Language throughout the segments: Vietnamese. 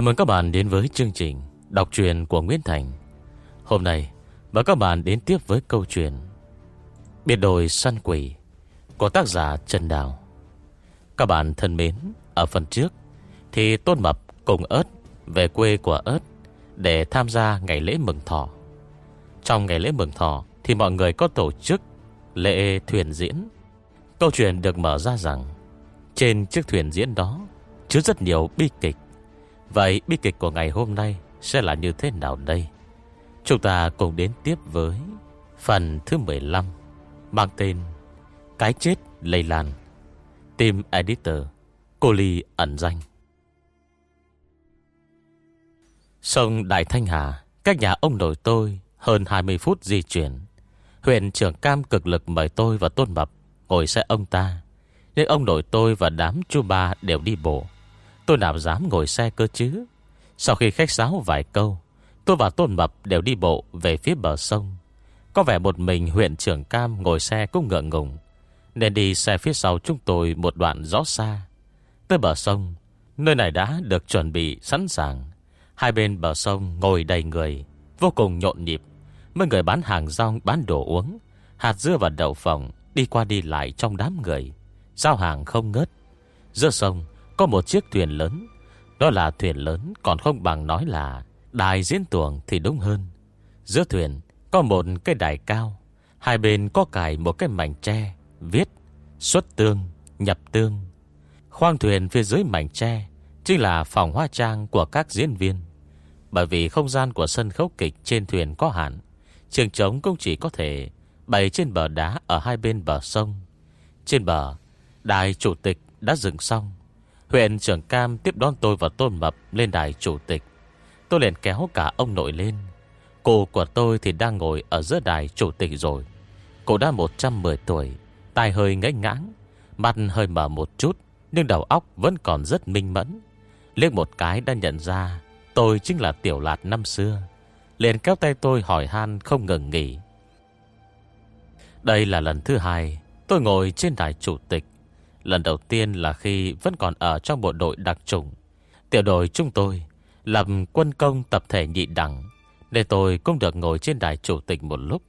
Chào mừng các bạn đến với chương trình Đọc truyện của Nguyễn Thành. Hôm nay, mời các bạn đến tiếp với câu chuyện Biệt đồi săn quỷ Của tác giả Trần Đào. Các bạn thân mến, Ở phần trước Thì Tôn Mập cùng ớt Về quê của ớt Để tham gia ngày lễ mừng thọ. Trong ngày lễ mừng thọ Thì mọi người có tổ chức Lễ thuyền diễn. Câu chuyện được mở ra rằng, Trên chiếc thuyền diễn đó Chứa rất nhiều bi kịch Vậy bi kịch của ngày hôm nay Sẽ là như thế nào đây? Chúng ta cùng đến tiếp với Phần thứ 15 Mang tên Cái chết lây lan. Team Editor, Cô Ly ẩn danh. Sông Đại Thanh Hà, Cách nhà ông nội tôi Hơn 20 phút di chuyển. Huyện trưởng cam cực lực mời tôi và Tôn Mập Ngồi xe ông ta. Nên ông nội tôi và đám chú ba đều đi bộ. Tôi nào dám ngồi xe cơ chứ? Sau khi khách sáo vài câu, Tôi và Tôn Mập đều đi bộ Về phía bờ sông. Có vẻ một mình huyện trưởng cam ngồi xe cũng ngượng ngùng, Nên đi xe phía sau chúng tôi Một đoạn rõ xa. Tới bờ sông, Nơi này đã được chuẩn bị sẵn sàng. Hai bên bờ sông ngồi đầy người, Vô cùng nhộn nhịp. Mấy người bán hàng rong, bán đồ uống, Hạt dưa và đậu phộng Đi qua đi lại trong đám người. Giao hàng không ngớt. Giữa sông có một chiếc thuyền lớn. Đó là thuyền lớn còn không bằng nói là Đài diễn tuồng thì đúng hơn. Giữa thuyền có một cái đài cao Hai bên có cài một cái mảnh tre Viết xuất tương, nhập tương Khoang thuyền phía dưới mảnh tre Chính là phòng hoa trang của các diễn viên. Bởi vì không gian của sân khấu kịch trên thuyền có hạn Trường trống cũng chỉ có thể Bày trên bờ đá ở hai bên bờ sông. Trên bờ Đài chủ tịch đã dựng xong. Huyện trưởng Cam tiếp đón tôi và Tôn Mập lên đài chủ tịch. Tôi liền kéo cả ông nội lên. Cô của tôi thì đang ngồi ở giữa đài chủ tịch rồi. Cô đã 110 tuổi, tai hơi ngãy ngãng, mặt hơi mở một chút, nhưng đầu óc vẫn còn rất minh mẫn. Liếc một cái đã nhận ra tôi chính là Tiểu Lạt năm xưa. Liền kéo tay tôi hỏi han không ngừng nghỉ. Đây là lần thứ hai tôi ngồi trên đài chủ tịch. Lần đầu tiên là khi vẫn còn ở trong bộ đội đặc trùng. Tiểu đội chúng tôi làm quân công tập thể nhị đẳng, nên tôi cũng được ngồi trên đài chủ tịch một lúc.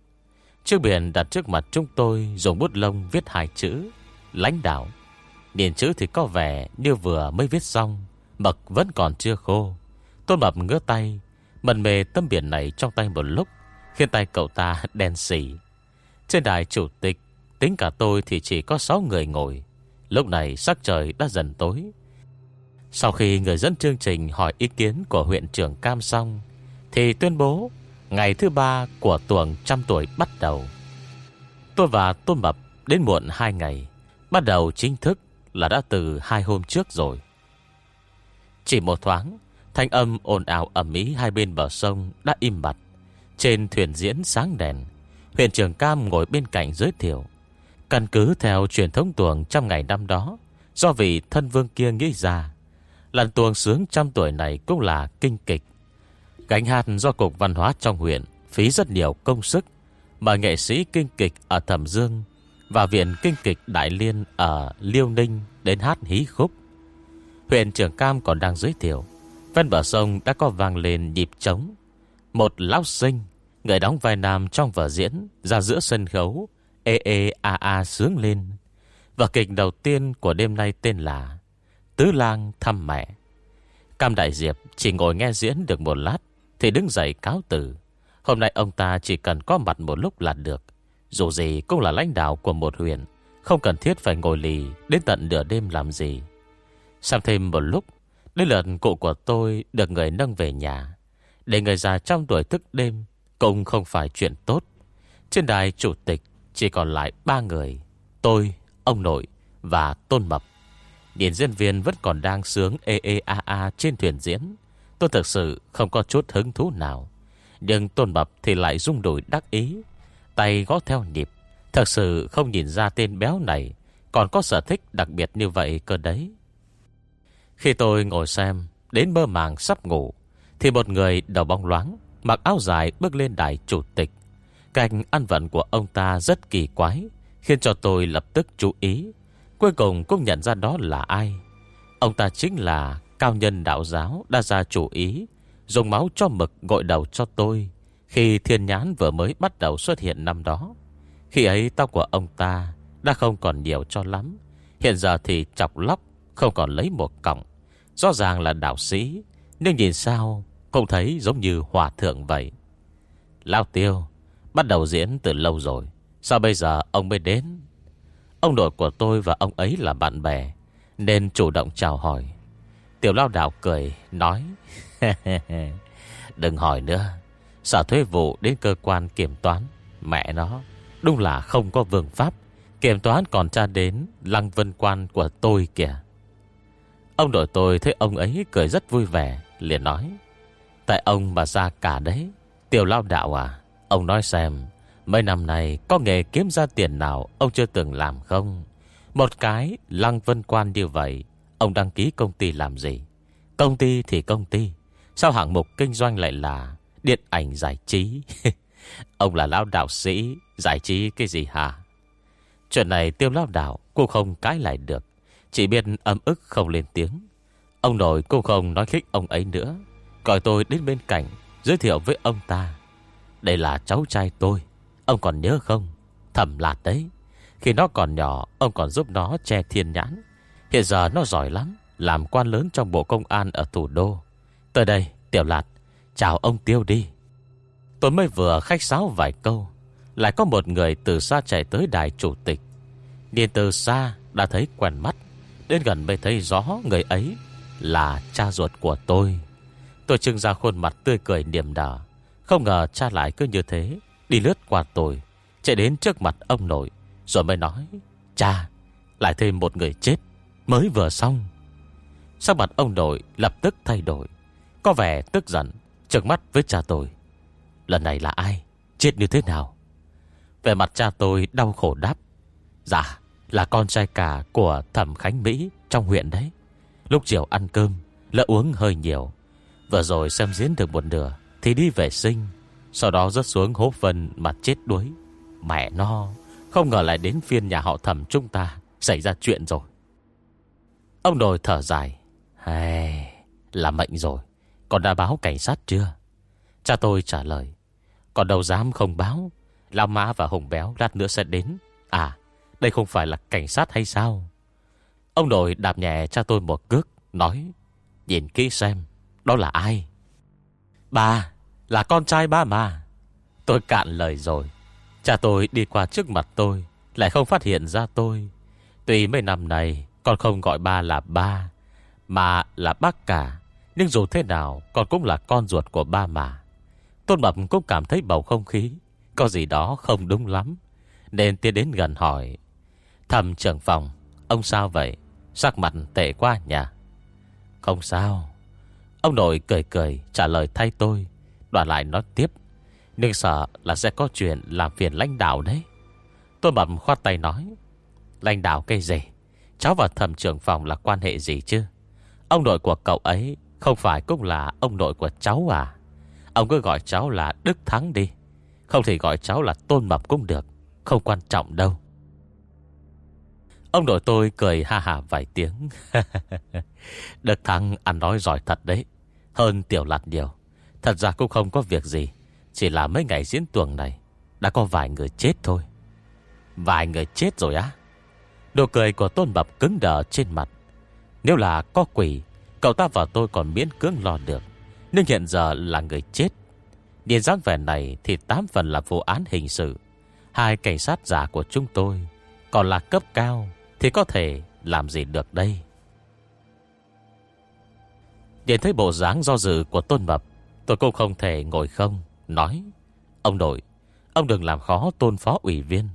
Chiếc biển đặt trước mặt chúng tôi dùng bút lông viết hai chữ, lãnh đạo. điền chữ thì có vẻ như vừa mới viết xong, mực vẫn còn chưa khô. Tôn Mập ngứa tay, mần mề tấm biển này trong tay một lúc, khiến tay cậu ta đen xỉ. Trên đài chủ tịch, tính cả tôi thì chỉ có 6 người ngồi. Lúc này sắc trời đã dần tối. Sau khi người dẫn chương trình hỏi ý kiến của huyện trưởng Cam xong Thì tuyên bố Ngày thứ ba của tuần trăm tuổi bắt đầu. Tôi và Tôn Mập đến muộn hai ngày, Bắt đầu chính thức là đã từ hai hôm trước rồi. Chỉ một thoáng, Thanh âm ồn ào ẩm ý hai bên bờ sông đã im bặt. Trên thuyền diễn sáng đèn, Huyện trưởng Cam ngồi bên cạnh giới thiệu. Căn cứ theo truyền thống tuồng trong ngày năm đó, Do vị thân vương kia nghĩ ra. Lần tuồng sướng trăm tuổi này cũng là kinh kịch. Gánh hạt do Cục Văn hóa trong huyện Phí rất nhiều công sức, Mời nghệ sĩ kinh kịch ở Thẩm Dương Và Viện Kinh kịch Đại Liên ở Liêu Ninh đến hát hí khúc. Huyện trưởng Cam còn đang giới thiệu, Ven bờ sông đã có vang lên nhịp trống. Một lão sinh, Người đóng vai nam trong vở diễn Ra giữa sân khấu ê ê a a sướng lên. Và kịch đầu tiên của đêm nay tên là Tứ Lang thăm mẹ. Cam Đại Diệp chỉ ngồi nghe diễn được một lát thì đứng dậy cáo từ. Hôm nay ông ta chỉ cần có mặt một lúc là được. Dù gì cũng là lãnh đạo của một huyện, không cần thiết phải ngồi lì đến tận nửa đêm làm gì. Xem thêm một lúc, đến lượt cụ của tôi được người nâng về nhà. Để người già trong tuổi thức đêm cũng không phải chuyện tốt. Trên đài chủ tịch chỉ còn lại ba người Tôi, ông nội và Tôn Mập. Điển diễn viên vẫn còn đang sướng ê ê a a trên thuyền diễn. Tôi thực sự không có chút hứng thú nào. Nhưng Tôn Mập thì lại rung đổi đắc ý. Tay gõ theo nhịp. Thật sự không nhìn ra tên béo này Còn có sở thích đặc biệt như vậy cơ đấy. Khi tôi ngồi xem Đến mơ màng sắp ngủ Thì một người đầu bóng loáng Mặc áo dài bước lên đài chủ tịch. Cách ăn vận của ông ta rất kỳ quái, Khiến cho tôi lập tức chú ý. Cuối cùng cũng nhận ra đó là ai. Ông ta chính là cao nhân đạo giáo đã ra chủ ý, Dùng máu cho mực gội đầu cho tôi Khi thiên nhãn vừa mới bắt đầu xuất hiện năm đó. Khi ấy tóc của ông ta Đã không còn nhiều cho lắm, Hiện giờ thì chọc lóc, Không còn lấy một cọng. Rõ ràng là đạo sĩ, Nhưng nhìn sao Cũng thấy giống như hòa thượng vậy. Lao tiêu Bắt đầu diễn từ lâu rồi. Sao bây giờ ông mới đến? Ông nội của tôi và ông ấy là bạn bè, Nên chủ động chào hỏi. Tiểu lao đạo cười, Nói, Đừng hỏi nữa, Sở thuế vụ đến cơ quan kiểm toán, Mẹ nó, Đúng là không có vương pháp, Kiểm toán còn tra đến lăng vân quan của tôi kìa. Ông đội tôi thấy ông ấy cười rất vui vẻ, Liền nói, Tại ông mà ra cả đấy, Tiểu lao đạo à Ông nói xem, Mấy năm này có nghề kiếm ra tiền nào Ông chưa từng làm không? Một cái lăng vân quan như vậy, Ông đăng ký công ty làm gì? Công ty thì công ty, Sao hạng mục kinh doanh lại là Điện ảnh giải trí? Ông là lão đạo sĩ, Giải trí cái gì hả? Chuyện này tiêu lão đạo Cô không cãi lại được, Chỉ biết âm ức không lên tiếng. Ông nội cô không nói khích ông ấy nữa, Gọi tôi đến bên cạnh, Giới thiệu với ông ta. Đây là cháu trai tôi. Ông còn nhớ không? Thầm lạt đấy. Khi nó còn nhỏ, Ông còn giúp nó che thiên nhãn. Hiện giờ nó giỏi lắm, Làm quan lớn trong bộ công an ở thủ đô. Tới đây, Tiểu Lạt, Chào ông Tiêu đi. Tôi mới vừa khách sáo vài câu, Lại có một người từ xa chạy tới đài chủ tịch. Điền từ xa, Đã thấy quen mắt. Đến gần mới thấy rõ người ấy Là cha ruột của tôi. Tôi trưng ra khuôn mặt tươi cười niềm đỏ không ngờ cha lại cứ như thế, Đi lướt qua tôi, Chạy đến trước mặt ông nội, Rồi mới nói, Cha, Lại thêm một người chết, Mới vừa xong. Sắc mặt ông nội lập tức thay đổi, Có vẻ tức giận Trợn mắt với cha tôi. Lần này là ai? Chết như thế nào? Về mặt cha tôi đau khổ đáp Dạ là con trai cả của thẩm Khánh Mỹ Trong huyện đấy. Lúc chiều ăn cơm, Lỡ uống hơi nhiều, Vừa rồi xem diễn được một nửa thì đi vệ sinh. Sau đó rớt xuống hố phân mà chết đuối. Mẹ no, Không ngờ lại đến phiên nhà họ thẩm chúng ta Xảy ra chuyện rồi. Ông nội thở dài. Hay, Là mệnh rồi. Còn đã báo cảnh sát chưa? Cha tôi trả lời. Còn đâu dám không báo. Lão Mã và Hùng Béo lát nữa sẽ đến. À đây không phải là cảnh sát hay sao? Ông nội đạp nhẹ cha tôi một cước Nói Nhìn kỹ xem Đó là ai? Ba là con trai ba mà Tôi cạn lời rồi. Cha tôi đi qua trước mặt tôi, Lại không phát hiện ra tôi. Tuy mấy năm này, Con không gọi ba là ba, Mà là bác cả. Nhưng dù thế nào, Con cũng là con ruột của ba mà. Tôn Mập cũng cảm thấy bầu không khí. Có gì đó không đúng lắm. Nên tiến đến gần hỏi. Thầm trưởng phòng, Ông sao vậy? Sắc mặt tệ quá nhỉ? Không sao. Ông nội cười cười, trả lời thay tôi. Đoạn lại nói tiếp. Nhưng sợ là sẽ có chuyện làm phiền lãnh đạo đấy. Tôi bẩm khoát tay nói. Lãnh đạo cây gì? Cháu và thẩm trưởng phòng là quan hệ gì chứ? Ông nội của cậu ấy Không phải cũng là ông nội của cháu à? Ông cứ gọi cháu là Đức Thắng đi. Không thể gọi cháu là Tôn Mập cũng được. Không quan trọng đâu. Ông nội tôi cười ha ha vài tiếng. Đức Thắng ăn nói giỏi thật đấy. Hơn tiểu lạt nhiều. Thật ra cũng không có việc gì. Chỉ là mấy ngày diễn tuồng này, Đã có vài người chết thôi. Vài người chết rồi á? Đồ cười của Tôn Bập cứng đờ trên mặt. Nếu là có quỷ, Cậu ta và tôi còn miễn cưỡng lo được. Nhưng hiện giờ là người chết. Điền dáng vẻ này Thì tám phần là vụ án hình sự. Hai cảnh sát giả của chúng tôi Còn là cấp cao Thì có thể làm gì được đây? Nhìn thấy bộ dáng do dự của Tôn bập. Tôi cũng không thể ngồi không, Nói, Ông nội, Ông đừng làm khó tôn phó ủy viên.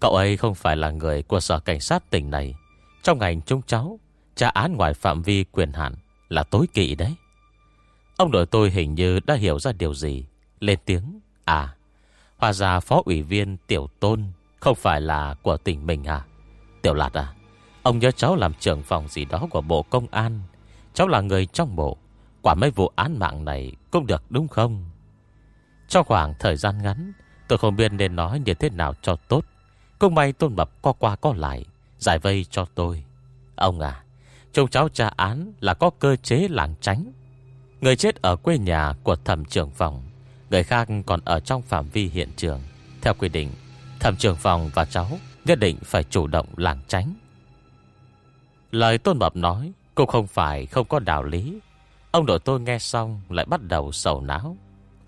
Cậu ấy không phải là người của sở cảnh sát tỉnh này. Trong ngành chúng cháu Trả án ngoài phạm vi quyền hạn Là tối kỵ đấy. Ông nội tôi hình như đã hiểu ra điều gì, Lên tiếng À Hòa ra phó ủy viên Tiểu Tôn Không phải là của tỉnh mình à? Tiểu Lạt à Ông nhớ cháu làm trưởng phòng gì đó của Bộ Công an. Cháu là người trong bộ. Quả mấy vụ án mạng này Cũng được đúng không? Trong khoảng thời gian ngắn, Tôi không biết nên nói như thế nào cho tốt. Cũng may tôn mập co qua co lại, Giải vây cho tôi. Ông à Trông cháu tra án là có cơ chế làng tránh. Người chết ở quê nhà của thẩm trưởng phòng, Người khác còn ở trong phạm vi hiện trường. Theo quy định, Thẩm trưởng phòng và cháu Nhất định phải chủ động làng tránh. Lời Tôn Mập nói Cũng không phải không có đạo lý. Ông nội tôi nghe xong lại bắt đầu sầu não.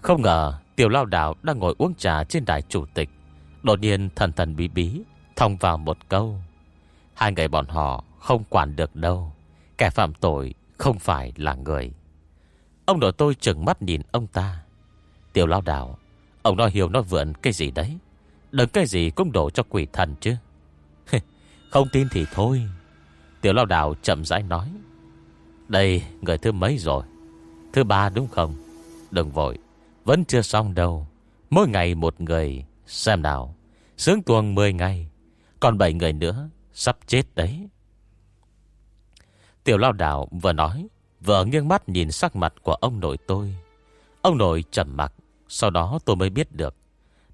Không ngờ Tiểu lao đảo đang ngồi uống trà trên đài chủ tịch, Đột nhiên thần thần bí bí Thông vào một câu. Hai người bọn họ không quản được đâu, Kẻ phạm tội không phải là người. Ông nội tôi chừng mắt nhìn ông ta. Tiểu lao đảo, Ông nói hiểu nói vượn cái gì đấy? Đừng cái gì cũng đổ cho quỷ thần chứ. Không tin thì thôi. Tiểu lao đảo chậm rãi nói. Đây, người thứ mấy rồi? Thứ ba đúng không? Đừng vội, Vẫn chưa xong đâu. Mỗi ngày một người, Xem nào. Sướng tuồng 10 ngày, Còn 7 người nữa, Sắp chết đấy. Tiểu lao đảo vừa nói, Vừa nghiêng mắt nhìn sắc mặt của ông nội tôi. Ông nội trầm mặc, Sau đó tôi mới biết được.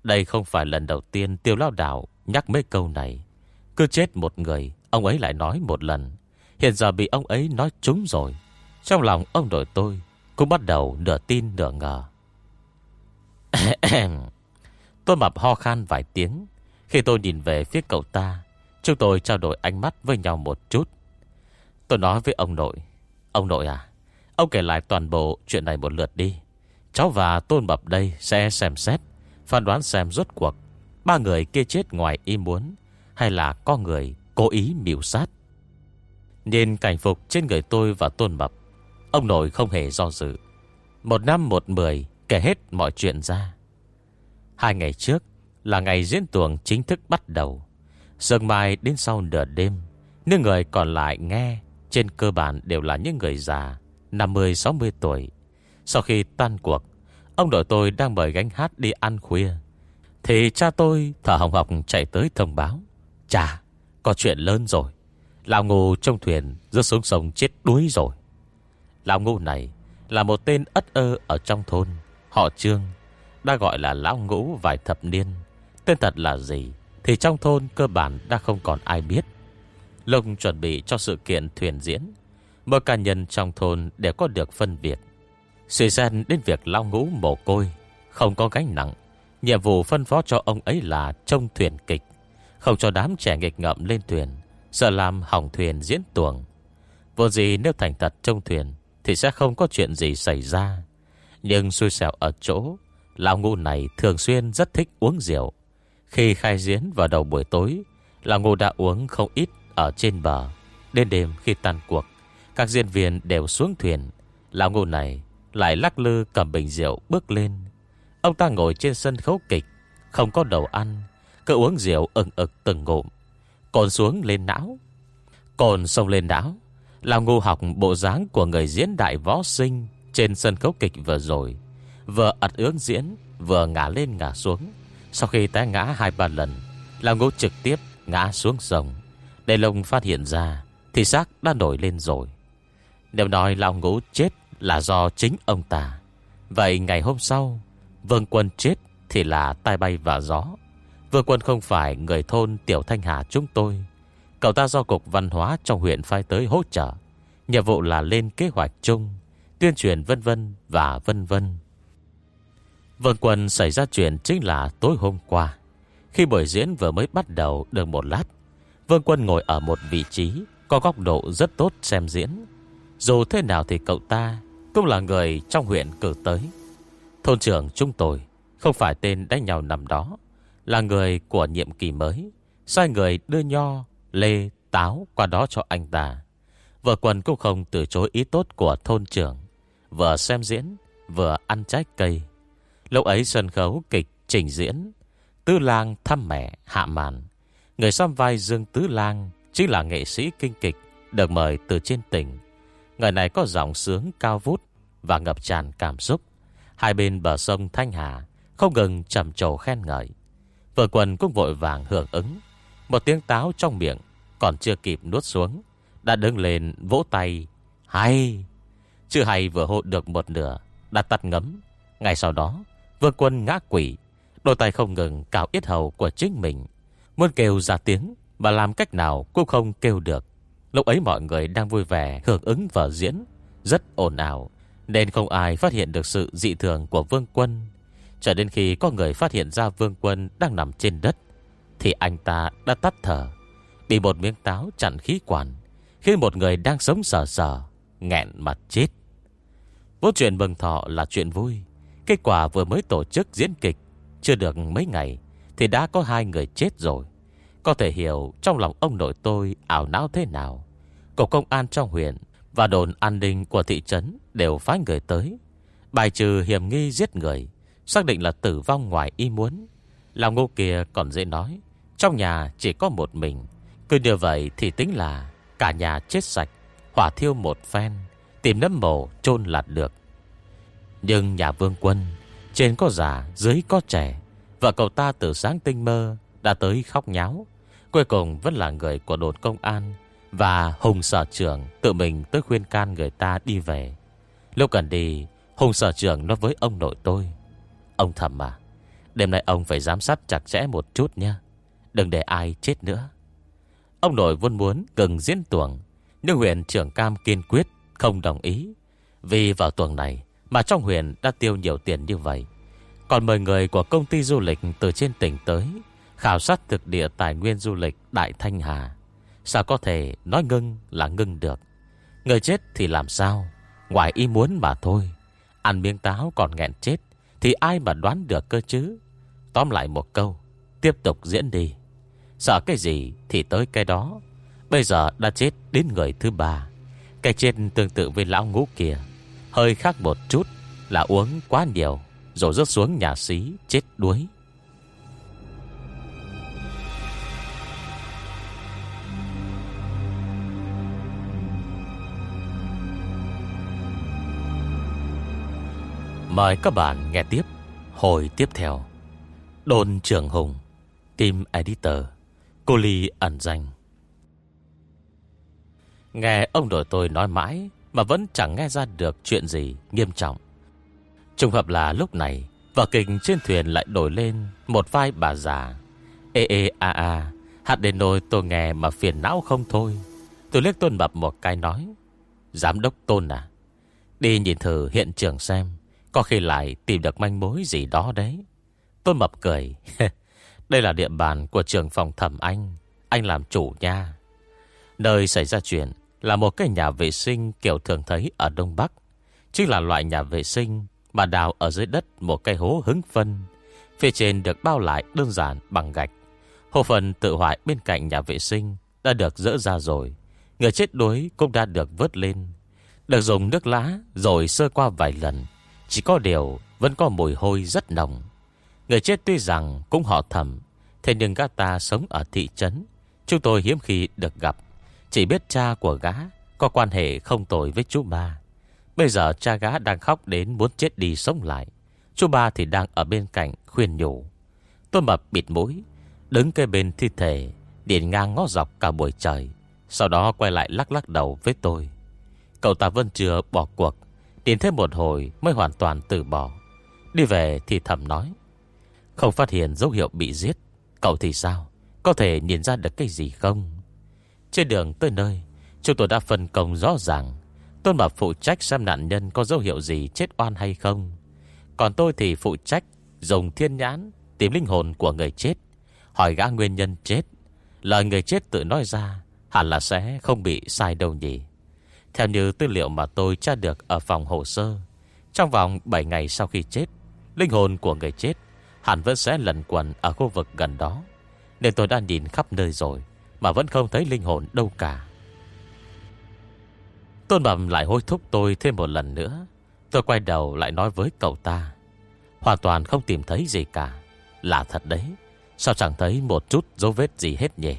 Đây không phải lần đầu tiên tiêu lao đảo Nhắc mấy câu này. Cứ chết một người, Ông ấy lại nói một lần. Hiện giờ bị ông ấy nói trúng rồi. Trong lòng ông nội tôi Cũng bắt đầu nửa tin nửa ngờ. Tôi mập ho khan vài tiếng. Khi tôi nhìn về phía cậu ta, Chúng tôi trao đổi ánh mắt với nhau một chút. Tôi nói với ông nội Ông nội à Ông kể lại toàn bộ chuyện này một lượt đi. Cháu và Tôn Mập đây sẽ xem xét, Phán đoán xem rốt cuộc Ba người kia chết ngoài ý muốn Hay là có người cố ý miểu sát. Nhìn cảnh phục trên người tôi và Tôn Mập, Ông nội không hề do dự. Một năm một mười Kể hết mọi chuyện ra. Hai ngày trước Là ngày diễn tuồng chính thức bắt đầu. Sương mai đến sau nửa đêm, Những người còn lại nghe Trên cơ bản đều là những người già 50-60 tuổi. Sau khi tan cuộc, Ông đội tôi đang mời gánh hát đi ăn khuya. Thì cha tôi thở hồng học chạy tới thông báo Cha Có chuyện lớn rồi. Lão ngô trong thuyền rớt xuống sông chết đuối rồi. Lão ngô này Là một tên ất ơ ở trong thôn, Họ trương, Đã gọi là lão ngũ vài thập niên. Tên thật là gì Thì trong thôn cơ bản đã không còn ai biết. Lông chuẩn bị cho sự kiện thuyền diễn Mỗi cá nhân trong thôn đều có được phân việc Suy gian đến việc lão ngũ mồ côi, Không có gánh nặng, Nhiệm vụ phân phó cho ông ấy là trông thuyền kịch, Không cho đám trẻ nghịch ngợm lên thuyền. Sợ làm hỏng thuyền diễn tuồng. Vô gì nếu thành thật trong thuyền, Thì sẽ không có chuyện gì xảy ra. Nhưng xui xẻo ở chỗ, Lão ngu này thường xuyên rất thích uống rượu. Khi khai diễn vào đầu buổi tối, Lão ngu đã uống không ít ở trên bờ. Đến đêm khi tan cuộc, Các diễn viên đều xuống thuyền. Lão ngu này lại lắc lư cầm bình rượu bước lên. Ông ta ngồi trên sân khấu kịch, Không có đầu ăn, Cứ uống rượu ẩn ực từng ngụm. Cồn xuống lên não. Cồn sông lên não, Là ngu học bộ dáng của người diễn đại võ sinh Trên sân khấu kịch vừa rồi. Vừa ật ướng diễn, Vừa ngã lên ngã xuống. Sau khi té ngã hai ba lần, Là ngu trực tiếp ngã xuống sông. Để lông phát hiện ra, Thì xác đã nổi lên rồi. Nếu nói lão ngũ chết là do chính ông ta, Vậy ngày hôm sau, Vương quân chết thì là tai bay và gió. Vương quân không phải người thôn Tiểu Thanh Hà chúng tôi. Cậu ta do Cục Văn hóa trong huyện phái tới hỗ trợ. Nhiệm vụ là lên kế hoạch chung, Tuyên truyền vân vân và vân vân. Vương quân xảy ra chuyện chính là tối hôm qua. Khi buổi diễn vừa mới bắt đầu được một lát, Vương quân ngồi ở một vị trí Có góc độ rất tốt xem diễn. Dù thế nào thì cậu ta cũng là người trong huyện cử tới. Thôn trưởng chúng tôi Không phải tên đánh nhau nằm đó là người của nhiệm kỳ mới. Sai người đưa nho, lê, táo Qua đó cho anh ta. Vợ quần cũng không từ chối ý tốt của thôn trưởng. Vừa xem diễn Vừa ăn trái cây. Lúc ấy sân khấu kịch trình diễn Tư lang thăm mẹ hạ màn Người xăm vai Dương Tứ Lang Chính là nghệ sĩ kinh kịch Được mời từ trên tỉnh. Người này có giọng sướng cao vút Và ngập tràn cảm xúc. Hai bên bờ sông Thanh Hà Không ngừng trầm trồ khen ngợi. Vợ quần cũng vội vàng hưởng ứng. Một tiếng táo trong miệng, Còn chưa kịp nuốt xuống, Đã đứng lên vỗ tay. Hay! Chữ hay vừa hộ được một nửa, Đã tắt ngấm. Ngay sau đó Vương quân ngã quỷ Đôi tay không ngừng cào yết hầu của chính mình. Muốn kêu ra tiếng, Mà làm cách nào cũng không kêu được. Lúc ấy mọi người đang vui vẻ hưởng ứng vở diễn, Rất ồn ào, Nên không ai phát hiện được sự dị thường của vương quân. Cho đến khi có người phát hiện ra vương quân đang nằm trên đất, Thì anh ta đã tắt thở, Bị một miếng táo chặn khí quản Khi một người đang sống sờ sờ, Nghẹn mặt chết. Vô chuyện mừng thọ là chuyện vui. Kết quả vừa mới tổ chức diễn kịch, Chưa được mấy ngày, Thì đã có hai người chết rồi. Có thể hiểu trong lòng ông nội tôi ảo não thế nào. Cục công an trong huyện Và đồn an ninh của thị trấn Đều phái người tới, Bài trừ hiểm nghi giết người. Xác định là tử vong ngoài ý muốn. Lão ngô kia còn dễ nói, Trong nhà chỉ có một mình. Cứ như vậy thì tính là Cả nhà chết sạch, Hỏa thiêu một phen, Tìm nấm mồ chôn lạt được. Nhưng nhà vương quân, Trên có già, dưới có trẻ. Vợ cậu ta từ sáng tinh mơ Đã tới khóc nháo. Cuối cùng vẫn là người của đồn công an Và Hùng sở trưởng Tự mình tới khuyên can người ta đi về. Lúc cần đi, Hùng sở trưởng nói với ông nội tôi Ông thầm mà. Đêm nay ông phải giám sát chặt chẽ một chút nha Đừng để ai chết nữa. Ông nội vốn muốn ngừng diễn tuồng, Nhưng huyện trưởng cam kiên quyết Không đồng ý. Vì vào tuần này Mà trong huyện đã tiêu nhiều tiền như vậy. Còn mời người của công ty du lịch Từ trên tỉnh tới, Khảo sát thực địa tài nguyên du lịch Đại Thanh Hà. Sao có thể nói ngưng là ngưng được? Người chết thì làm sao? Ngoài ý muốn mà thôi. Ăn miếng táo còn nghẹn chết. Thì ai mà đoán được cơ chứ? Tóm lại một câu, Tiếp tục diễn đi. Sợ cái gì thì tới cái đó. Bây giờ đã chết đến người thứ ba. Cái chết tương tự với lão ngũ kia. Hơi khác một chút Là uống quá nhiều, Rồi rớt xuống nhà xí, chết đuối. Mời các bạn nghe tiếp Hồi tiếp theo. Đồn trưởng Hùng, Team Editor, Cô Ly ẩn danh. Nghe ông đội tôi nói mãi Mà vẫn chẳng nghe ra được chuyện gì nghiêm trọng. Trùng hợp là lúc này, Vở kình trên thuyền lại đổi lên Một vai bà già. Ê ê, a a Hạt đến nồi tôi nghe mà phiền não không thôi. Tôi liếc tôn bập một cái nói, Giám đốc tôn à Đi nhìn thử hiện trường xem. Có khi lại tìm được manh mối gì đó đấy. Tôn mập cười. Đây là địa bàn của trường phòng thẩm anh. Anh làm chủ nha. Nơi xảy ra chuyện Là một cái nhà vệ sinh kiểu thường thấy ở Đông Bắc. Chính là loại nhà vệ sinh Mà đào ở dưới đất một cái hố hứng phân. Phía trên được bao lại đơn giản bằng gạch. Hồ phần tự hoại bên cạnh nhà vệ sinh Đã được dỡ ra rồi. Người chết đuối cũng đã được vớt lên. Được dùng nước lá Rồi sơ qua vài lần. Chỉ có điều vẫn có mùi hôi rất nồng. Người chết tuy rằng cũng họ thầm, Thế nhưng gã ta sống ở thị trấn. Chúng tôi hiếm khi được gặp. Chỉ biết cha của gã Có quan hệ không tồi với chú ba. Bây giờ cha gã đang khóc đến Muốn chết đi sống lại. Chú ba thì đang ở bên cạnh khuyên nhủ. Tôi mập bịt mũi, Đứng cây bên thi thể Điện ngang ngó dọc cả buổi trời. Sau đó quay lại lắc lắc đầu với tôi. Cậu ta vẫn chưa bỏ cuộc tiến thêm một hồi mới hoàn toàn từ bỏ. Đi về thì thầm nói, không phát hiện dấu hiệu bị giết, Cậu thì sao? Có thể nhìn ra được cái gì không? Trên đường tới nơi, Chúng tôi đã phân công rõ ràng. Tôn Mập phụ trách xem nạn nhân có dấu hiệu gì chết oan hay không. Còn tôi thì phụ trách Dùng thiên nhãn Tìm linh hồn của người chết, Hỏi gã nguyên nhân chết. Lời người chết tự nói ra Hẳn là sẽ không bị sai đâu nhỉ. Theo như tư liệu mà tôi tra được Ở phòng hồ sơ, Trong vòng 7 ngày sau khi chết, Linh hồn của người chết Hẳn vẫn sẽ lần quẩn ở khu vực gần đó, Nên tôi đã nhìn khắp nơi rồi Mà vẫn không thấy linh hồn đâu cả. Tôn Bẩm lại hối thúc tôi thêm một lần nữa. Tôi quay đầu lại nói với cậu ta, Hoàn toàn không tìm thấy gì cả. Là thật đấy, Sao chẳng thấy một chút dấu vết gì hết nhỉ?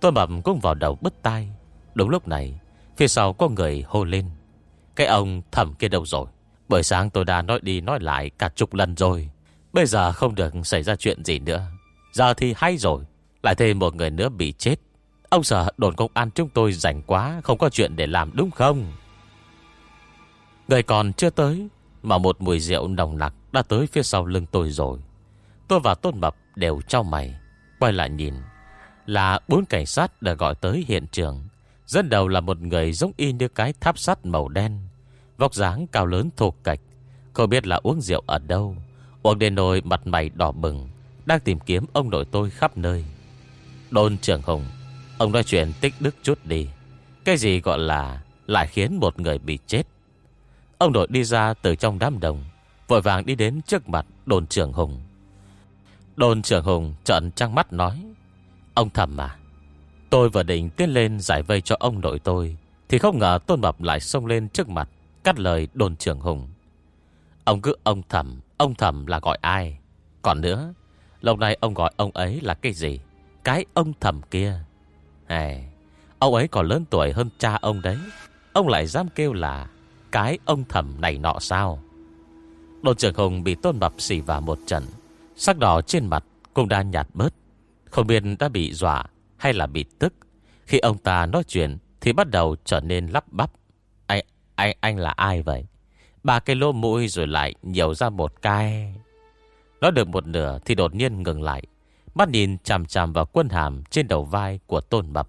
Tôn Bẩm cũng vào đầu bứt tai. Đúng lúc này Phía sau có người hô lên. Cái ông thẩm kia đâu rồi? Bởi sáng tôi đã nói đi nói lại cả chục lần rồi. Bây giờ không được xảy ra chuyện gì nữa. Giờ thì hay rồi. Lại thêm một người nữa bị chết. Ông sợ đồn công an chúng tôi rảnh quá, Không có chuyện để làm đúng không? Người còn chưa tới, Mà một mùi rượu nồng nặc Đã tới phía sau lưng tôi rồi. Tôi và Tôn Mập đều trao mày, Quay lại nhìn. Là bốn cảnh sát đã gọi tới hiện trường. Dẫn đầu là một người giống y như cái tháp sắt màu đen, Vóc dáng cao lớn thô cạch, Không biết là uống rượu ở đâu Uống đến nồi mặt mày đỏ bừng, Đang tìm kiếm ông nội tôi khắp nơi. Đôn trưởng hùng Ông nói chuyện tích đức chút đi, Cái gì gọi là Lại khiến một người bị chết. Ông nội đi ra từ trong đám đồng Vội vàng đi đến trước mặt đồn trưởng hùng Đồn trưởng hùng trợn trăng mắt nói, Ông thầm mà Tôi vừa định tiến lên giải vây cho ông nội tôi Thì không ngờ Tôn Mập lại xông lên trước mặt Cắt lời đồn trưởng hùng. Ông cứ ông thầm Ông thầm là gọi ai? Còn nữa Lâu nay ông gọi ông ấy là cái gì? Cái ông thầm kia. À, Ông ấy còn lớn tuổi hơn cha ông đấy. Ông lại dám kêu là Cái ông thầm này nọ sao? Đồn trưởng hùng bị tôn mập xỉ vào một trận Sắc đỏ trên mặt cũng đã nhạt bớt Không biết đã bị dọa hay là bị tức? Khi ông ta nói chuyện Thì bắt đầu trở nên lắp bắp. Anh, anh, anh là ai vậy? Ba cái lô mũi rồi lại nhiều ra một cái. Nói được một nửa Thì đột nhiên ngừng lại Mắt nhìn chằm chằm vào quân hàm Trên đầu vai của tôn mập.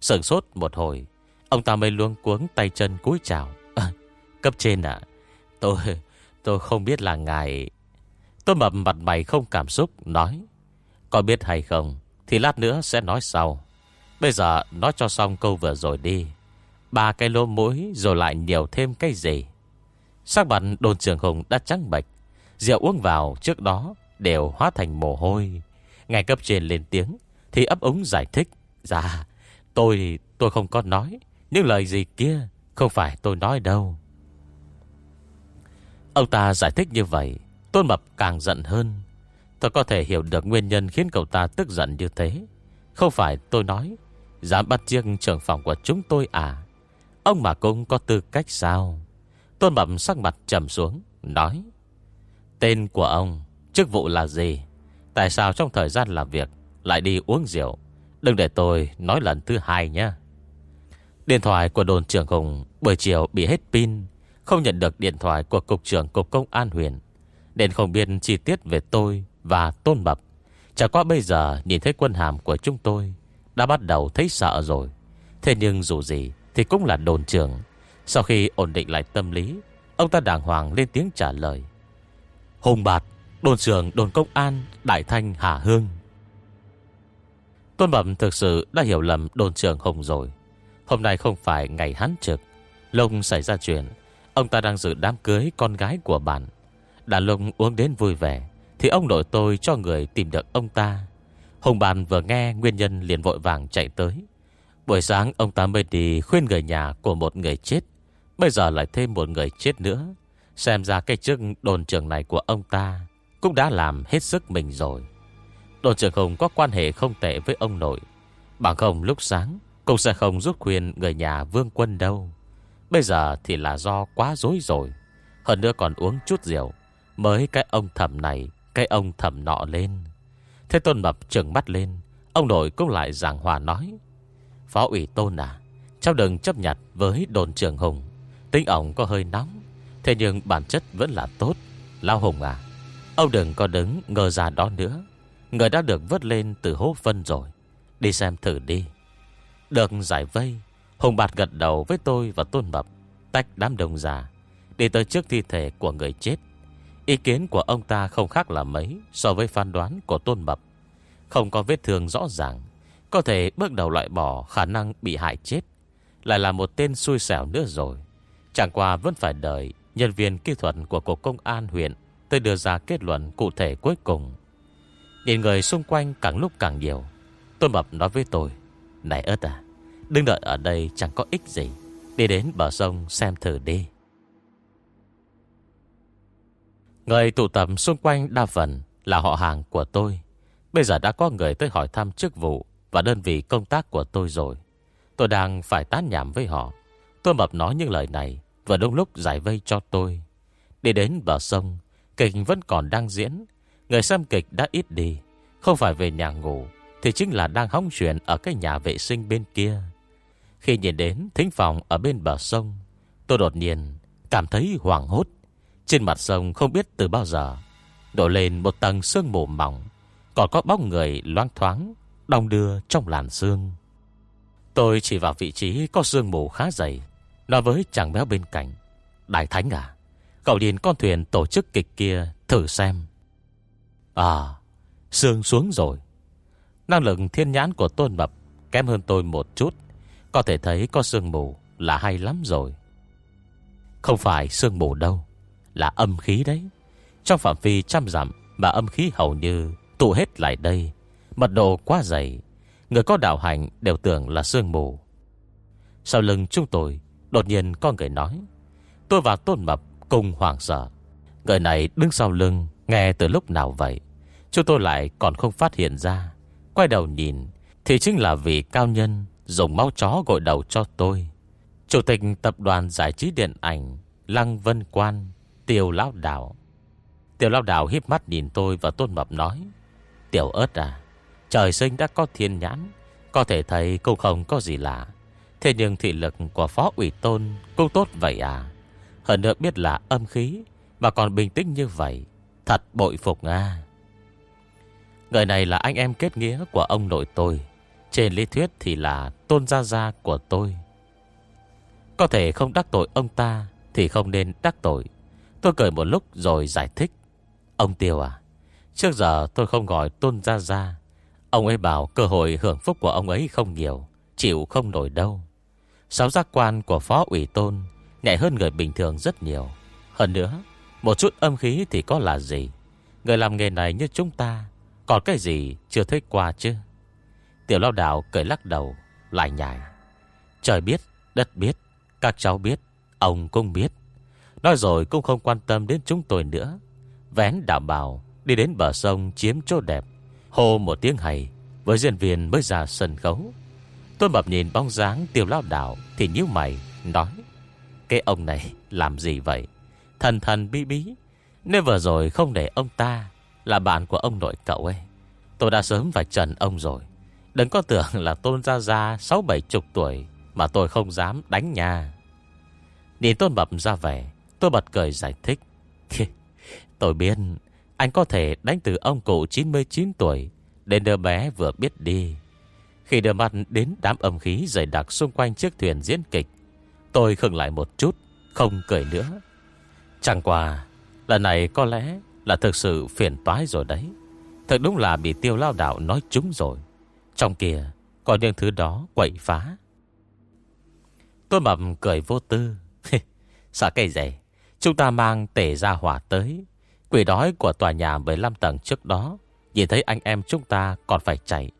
Sửng sốt một hồi Ông ta mới luống cuống tay chân cúi chào. À, Cấp trên ạ Tôi tôi không biết là ngài Tôn mập mặt mày không cảm xúc Nói Có biết hay không thì lát nữa sẽ nói sau. Bây giờ nói cho xong câu vừa rồi đi. Ba cái lỗ mũi Rồi lại nhiều thêm cái gì? Sắc mặt đồn trường hùng đã trắng bạch Rượu uống vào trước đó Đều hóa thành mồ hôi. Ngài cấp trên lên tiếng Thì ấp úng giải thích. Dạ tôi tôi không có nói. Những lời gì kia Không phải tôi nói đâu. Ông ta giải thích như vậy, Tôn Mập càng giận hơn. Tôi có thể hiểu được nguyên nhân khiến cậu ta tức giận như thế. Không phải tôi nói Dám bắt chiếc trưởng phòng của chúng tôi à? Ông mà cũng có tư cách sao? Tôn Mập sắc mặt trầm xuống, Nói, Tên của ông, Chức vụ là gì? Tại sao trong thời gian làm việc Lại đi uống rượu? Đừng để tôi nói lần thứ hai nhé. Điện thoại của đồn trưởng Hùng Buổi chiều bị hết pin, Không nhận được điện thoại của Cục trưởng Cục Công an huyện, Nên không biết chi tiết về tôi. Và Tôn Mập Chả qua bây giờ, nhìn thấy quân hàm của chúng tôi, Đã bắt đầu thấy sợ rồi. Thế nhưng dù gì Thì cũng là đồn trưởng. Sau khi ổn định lại tâm lý, Ông ta đàng hoàng lên tiếng trả lời. Hùng Bạt, Đồn trưởng đồn công an Đại Thanh Hà Hương. Tôn Bẩm thực sự đã hiểu lầm đồn trưởng Hùng rồi. Hôm nay không phải ngày hắn trực. Lông xảy ra chuyện, Ông ta đang dự đám cưới con gái của bạn. Đàn lông uống đến vui vẻ. Thì ông nội tôi cho người tìm được ông ta. Hùng bàn vừa nghe, Nguyên nhân liền vội vàng chạy tới. Buổi sáng, ông ta mới đi khuyên người nhà của một người chết. Bây giờ lại thêm một người chết nữa. Xem ra cái chức đồn trưởng này của ông ta Cũng đã làm hết sức mình rồi. Đồn trưởng Hùng có quan hệ không tệ với ông nội. Bằng không, lúc sáng, Cũng sẽ không giúp khuyên người nhà vương quân đâu. Bây giờ thì là do quá dối rồi. Hơn nữa còn uống chút rượu. Mới cái ông thầm này cái ông thầm nọ lên. Thế Tôn Mập trừng mắt lên. Ông nội cũng lại giảng hòa nói. Phó ủy Tôn à Cháu đừng chấp nhặt với đồn trưởng Hùng. Tính ổng có hơi nóng, Thế nhưng bản chất vẫn là tốt. Lao Hùng à Ông đừng có đứng ngờ ra đó nữa. Người đã được vớt lên từ hố phân rồi. Đi xem thử đi. Được giải vây, Hùng bạt gật đầu với tôi và Tôn Mập, Tách đám đồng già Đi tới trước thi thể của người chết. Ý kiến của ông ta không khác là mấy So với phán đoán của Tôn Mập. Không có vết thương rõ ràng, Có thể bước đầu loại bỏ khả năng bị hại chết. Lại là một tên xui xẻo nữa rồi. Chẳng qua vẫn phải đợi Nhân viên kỹ thuật của Cục Công an huyện Tới đưa ra kết luận cụ thể cuối cùng. Nhìn người xung quanh càng lúc càng nhiều, Tôn Mập nói với tôi, Này ớt à Đừng đợi ở đây chẳng có ích gì. Đi đến bờ sông xem thử đi. Người tụ tập xung quanh đa phần Là họ hàng của tôi. Bây giờ đã có người tới hỏi thăm chức vụ Và đơn vị công tác của tôi rồi. Tôi đang phải tán nhảm với họ. Tôi mập nói những lời này Vừa đông lúc giải vây cho tôi. Đi đến bờ sông, Kịch vẫn còn đang diễn. Người xem kịch đã ít đi. Không phải về nhà ngủ, Thì chính là đang hóng chuyện ở cái nhà vệ sinh bên kia. Khi nhìn đến thính phòng ở bên bờ sông, Tôi đột nhiên cảm thấy hoảng hốt. Trên mặt sông không biết từ bao giờ, Đổ lên một tầng sương mù mỏng, Còn có bóng người loang thoáng, Đong đưa trong làn sương. Tôi chỉ vào vị trí có sương mù khá dày, Nói với chàng béo bên cạnh, Đại Thánh à Cậu nhìn con thuyền tổ chức kịch kia Thử xem. À Sương xuống rồi. Năng lực thiên nhãn của Tôn Mập Kém hơn tôi một chút, Có thể thấy có sương mù là hay lắm rồi. Không phải sương mù đâu là âm khí đấy. Trong phạm vi trăm dặm Mà âm khí hầu như tụ hết lại đây, Mật độ quá dày, Người có đạo hành đều tưởng là sương mù. Sau lưng chúng tôi, Đột nhiên có người nói, Tôi và Tôn Mập cùng hoàng sợ. Người này đứng sau lưng, Nghe từ lúc nào vậy? Chúng tôi lại còn không phát hiện ra. Quay đầu nhìn, Thì chính là vị cao nhân Dùng máu chó gội đầu cho tôi. Chủ tịch tập đoàn giải trí điện ảnh Lăng Vân Quan Tiêu Lão Đảo Tiểu Lão Đảo hiếp mắt nhìn tôi và Tôn Mập nói, Tiểu ớt à Trời sinh đã có thiên nhãn, Có thể thấy cũng không có gì lạ. Thế nhưng thị lực của Phó ủy Tôn Cũng tốt vậy à. Hơn nữa biết là âm khí Mà còn bình tĩnh như vậy, Thật bội phục à. Người này là anh em kết nghĩa của ông nội tôi. Trên lý thuyết thì là Tôn gia gia của tôi. Có thể không đắc tội ông ta Thì không nên đắc tội. Tôi cười một lúc rồi giải thích. Ông Tiêu à Trước giờ tôi không gọi Tôn gia gia. Ông ấy bảo cơ hội hưởng phúc của ông ấy không nhiều Chịu không nổi đâu. Sáu giác quan của phó ủy tôn Nhẹ hơn người bình thường rất nhiều. Hơn nữa Một chút âm khí thì có là gì? Người làm nghề này như chúng ta Còn cái gì chưa thấy qua chứ? Tiểu lao đảo cười lắc đầu Lại nhảy Trời biết, đất biết Các cháu biết, ông cũng biết. Nói rồi cũng không quan tâm đến chúng tôi nữa. Vén đảm bảo, Đi đến bờ sông chiếm chỗ đẹp. Hô một tiếng hay, Với diễn viên mới ra sân khấu. Tôi mập nhìn bóng dáng tiêu lao đảo Thì nhíu mày, nói, Cái ông này làm gì vậy? Thần thần bí bí. Nếu vừa rồi không để ông ta Là bạn của ông nội cậu ấy, Tôi đã sớm phải trần ông rồi. Đừng có tưởng là tôn ra ra Sáu bảy chục tuổi Mà tôi không dám đánh nhà Nhìn tôn mập ra vẻ Tôi bật cười giải thích. Tôi biết Anh có thể đánh từ ông cụ 99 tuổi Đến đứa bé vừa biết đi. Khi đưa mặt đến đám âm khí dày đặc xung quanh chiếc thuyền diễn kịch Tôi khừng lại một chút Không cười nữa. Chẳng qua Lần này có lẽ là thực sự phiền toái rồi đấy. Thật đúng là bị tiêu lao đạo nói trúng rồi. Trong kia Còn những thứ đó quậy phá. Tôi mập cười vô tư. Sợ cây dày, Chúng ta mang tể ra hỏa tới. Quỷ đói của tòa nhà 15 tầng trước đó. Nhìn thấy anh em chúng ta còn phải chạy.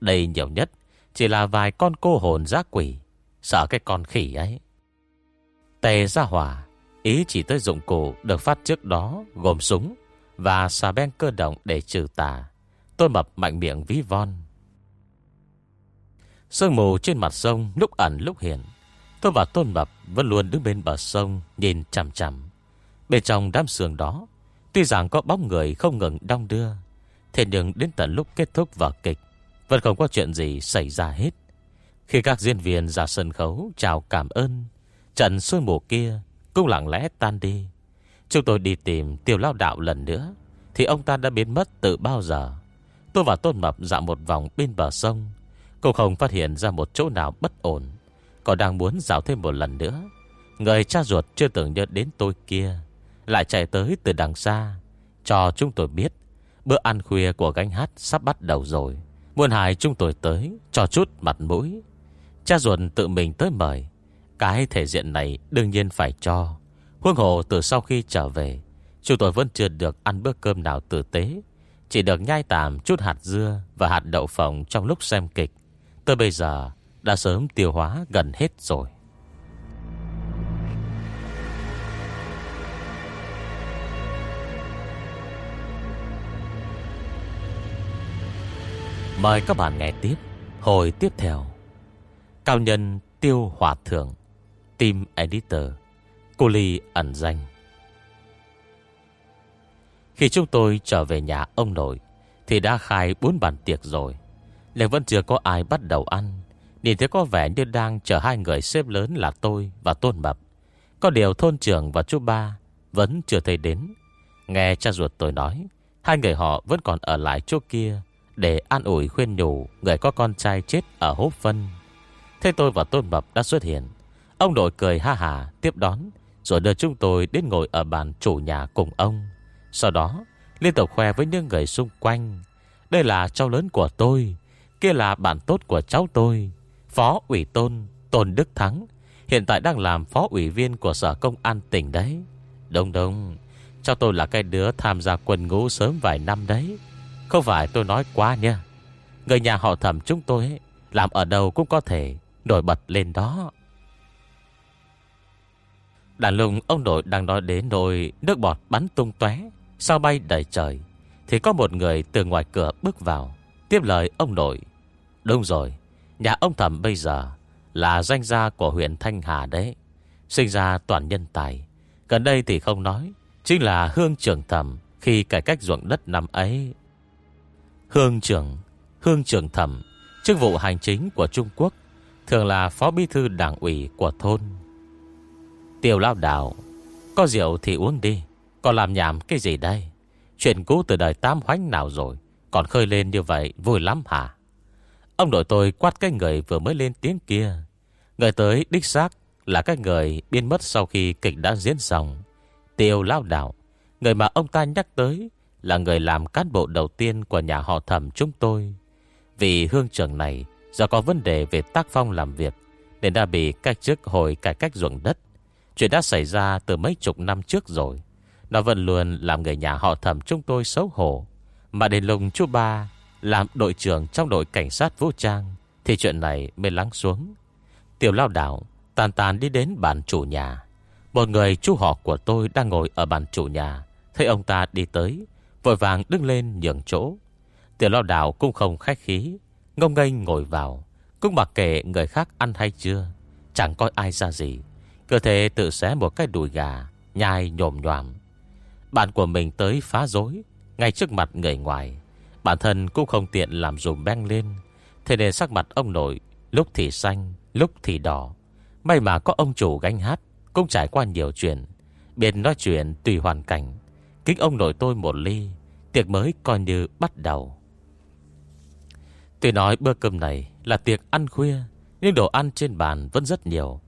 Đây nhiều nhất Chỉ là vài con cô hồn giác quỷ. Sợ cái con khỉ ấy. Tề ra hỏa, Ý chỉ tới dụng cụ được phát trước đó, Gồm súng Và xà beng cơ động để trừ tà. Tôi mập mạnh miệng ví von. Sương mù trên mặt sông Lúc ẩn lúc hiện. Tôi và Tôn Mập vẫn luôn đứng bên bờ sông Nhìn chằm chằm. Bên trong đám sườn đó, Tuy rằng có bóng người không ngừng đong đưa, Thế nhưng đến tận lúc kết thúc vở kịch, Vẫn không có chuyện gì xảy ra hết. Khi các diễn viên ra sân khấu Chào cảm ơn, Trận sôi mù kia Cũng lặng lẽ tan đi. Chúng tôi đi tìm tiêu lao đạo lần nữa, Thì ông ta đã biến mất từ bao giờ. Tôi và Tôn Mập dạo một vòng bên bờ sông, Cũng không phát hiện ra một chỗ nào bất ổn. Còn đang muốn dạo thêm một lần nữa, Người cha ruột chưa từng nhớ đến tôi kia. Lại chạy tới từ đằng xa. Cho chúng tôi biết, Bữa ăn khuya của gánh hát sắp bắt đầu rồi. Muôn hài chúng tôi tới, Cho chút mặt mũi. Cha ruột tự mình tới mời. Cái thể diện này đương nhiên phải cho. Huông hồ từ sau khi trở về, Chúng tôi vẫn chưa được ăn bữa cơm nào tử tế. Chỉ được nhai tạm chút hạt dưa Và hạt đậu phộng trong lúc xem kịch. Tới bây giờ, Đã sớm tiêu hóa gần hết rồi. Mời các bạn nghe tiếp, Hồi tiếp theo. Cao nhân tiêu hòa thượng, Team Editor, Cô Ly ẩn danh. Khi chúng tôi trở về nhà ông nội, Thì đã khai bốn bàn tiệc rồi. Lại vẫn chưa có ai bắt đầu ăn, Nhìn thấy có vẻ như đang chờ hai người xếp lớn là tôi và Tôn Mập. Có điều thôn trưởng và chú ba Vẫn chưa thấy đến. Nghe cha ruột tôi nói, Hai người họ vẫn còn ở lại chỗ kia để an ủi khuyên nhủ Người có con trai chết ở hốp phân Thế tôi và Tôn Mập đã xuất hiện. Ông nội cười ha hà tiếp đón Rồi đưa chúng tôi đến ngồi ở bàn chủ nhà cùng ông. Sau đó Liên tục khoe với những người xung quanh Đây là cháu lớn của tôi Kia là bạn tốt của cháu tôi Phó ủy tôn Tôn Đức Thắng Hiện tại đang làm phó ủy viên của sở công an tỉnh đấy. Đông đông, Cháu tôi là cái đứa tham gia quân ngũ sớm vài năm đấy không phải tôi nói quá nha? Người nhà họ thẩm chúng tôi ấy, Làm ở đâu cũng có thể Nổi bật lên đó. Đàn lùng ông nội đang nói đến nồi Nước bọt bắn tung tóe Sao bay đầy trời Thì có một người từ ngoài cửa bước vào Tiếp lời ông nội. Đúng rồi Nhà ông thẩm bây giờ Là danh gia của huyện Thanh Hà đấy Sinh ra toàn nhân tài. Gần đây thì không nói Chính là hương trưởng thẩm Khi cải cách ruộng đất năm ấy Hương trưởng Hương trưởng thẩm, Chức vụ hành chính của Trung Quốc, Thường là phó bí thư đảng ủy của thôn. Tiêu lao đảo, Có rượu thì uống đi, Còn làm nhảm cái gì đây? Chuyện cũ từ đời Tam hoánh nào rồi, Còn khơi lên như vậy vui lắm hả? Ông nội tôi quát cái người vừa mới lên tiếng kia. Người tới đích xác Là cái người biến mất sau khi kịch đã diễn xong. Tiêu lao đảo, Người mà ông ta nhắc tới là người làm cán bộ đầu tiên của nhà họ thẩm chúng tôi. Vì hương trưởng này Do có vấn đề về tác phong làm việc, Nên đã bị cách chức hồi cải cách ruộng đất. Chuyện đã xảy ra từ mấy chục năm trước rồi. Nó vẫn luôn làm người nhà họ thẩm chúng tôi xấu hổ. Mà đến lùng chú ba Làm đội trưởng trong đội cảnh sát vũ trang, Thì chuyện này mới lắng xuống. Tiểu lao đảo Tàn tàn đi đến bàn chủ nhà. Một người chú họ của tôi đang ngồi ở bàn chủ nhà, Thấy ông ta đi tới Vội vàng đứng lên nhường chỗ. Tiểu lao đảo cũng không khách khí. Ngông nghênh ngồi vào Cũng mặc kệ người khác ăn hay chưa Chẳng coi ai ra gì. Cơ thể tự xé một cái đùi gà Nhai nhồm nhòm Bạn của mình tới phá rối Ngay trước mặt người ngoài. Bản thân cũng không tiện làm dùm beng lên Thế nên sắc mặt ông nội Lúc thì xanh, lúc thì đỏ. May mà có ông chủ gánh hát Cũng trải qua nhiều chuyện Biết nói chuyện tùy hoàn cảnh. Kính ông nội tôi một ly, Tiệc mới coi như bắt đầu. Tuy nói bữa cơm này là tiệc ăn khuya, Nhưng đồ ăn trên bàn vẫn rất nhiều,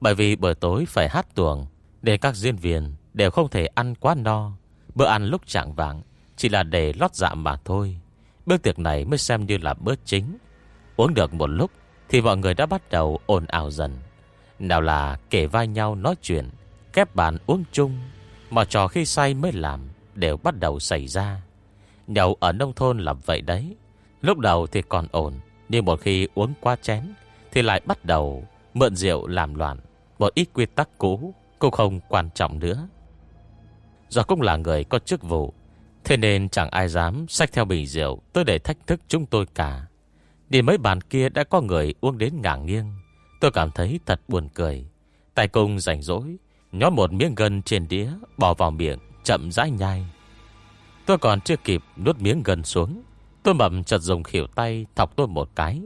Bởi vì buổi tối phải hát tuồng Để các diễn viên đều không thể ăn quá no. Bữa ăn lúc trạng vàng Chỉ là để lót dạ mà thôi. Bữa tiệc này mới xem như là bữa chính. Uống được một lúc Thì mọi người đã bắt đầu ồn ào dần. Nào là kể vai nhau nói chuyện, Kép bàn uống chung mà trò khi say mới làm Đều bắt đầu xảy ra. Nhậu ở nông thôn làm vậy đấy. Lúc đầu thì còn ổn, Nhưng một khi uống quá chén Thì lại bắt đầu mượn rượu làm loạn, Một ít quy tắc cũ Cũng không quan trọng nữa. Do cũng là người có chức vụ, Thế nên chẳng ai dám Xách theo bình rượu Tôi để thách thức chúng tôi cả. Đi mấy bàn kia đã có người uống đến ngả nghiêng, Tôi cảm thấy thật buồn cười Tài công rảnh rỗi Nhó một miếng gân trên đĩa, Bỏ vào miệng, chậm rãi nhai. Tôi còn chưa kịp nuốt miếng gân xuống, Tôi mầm chật dùng khỉu tay Thọc tôi một cái.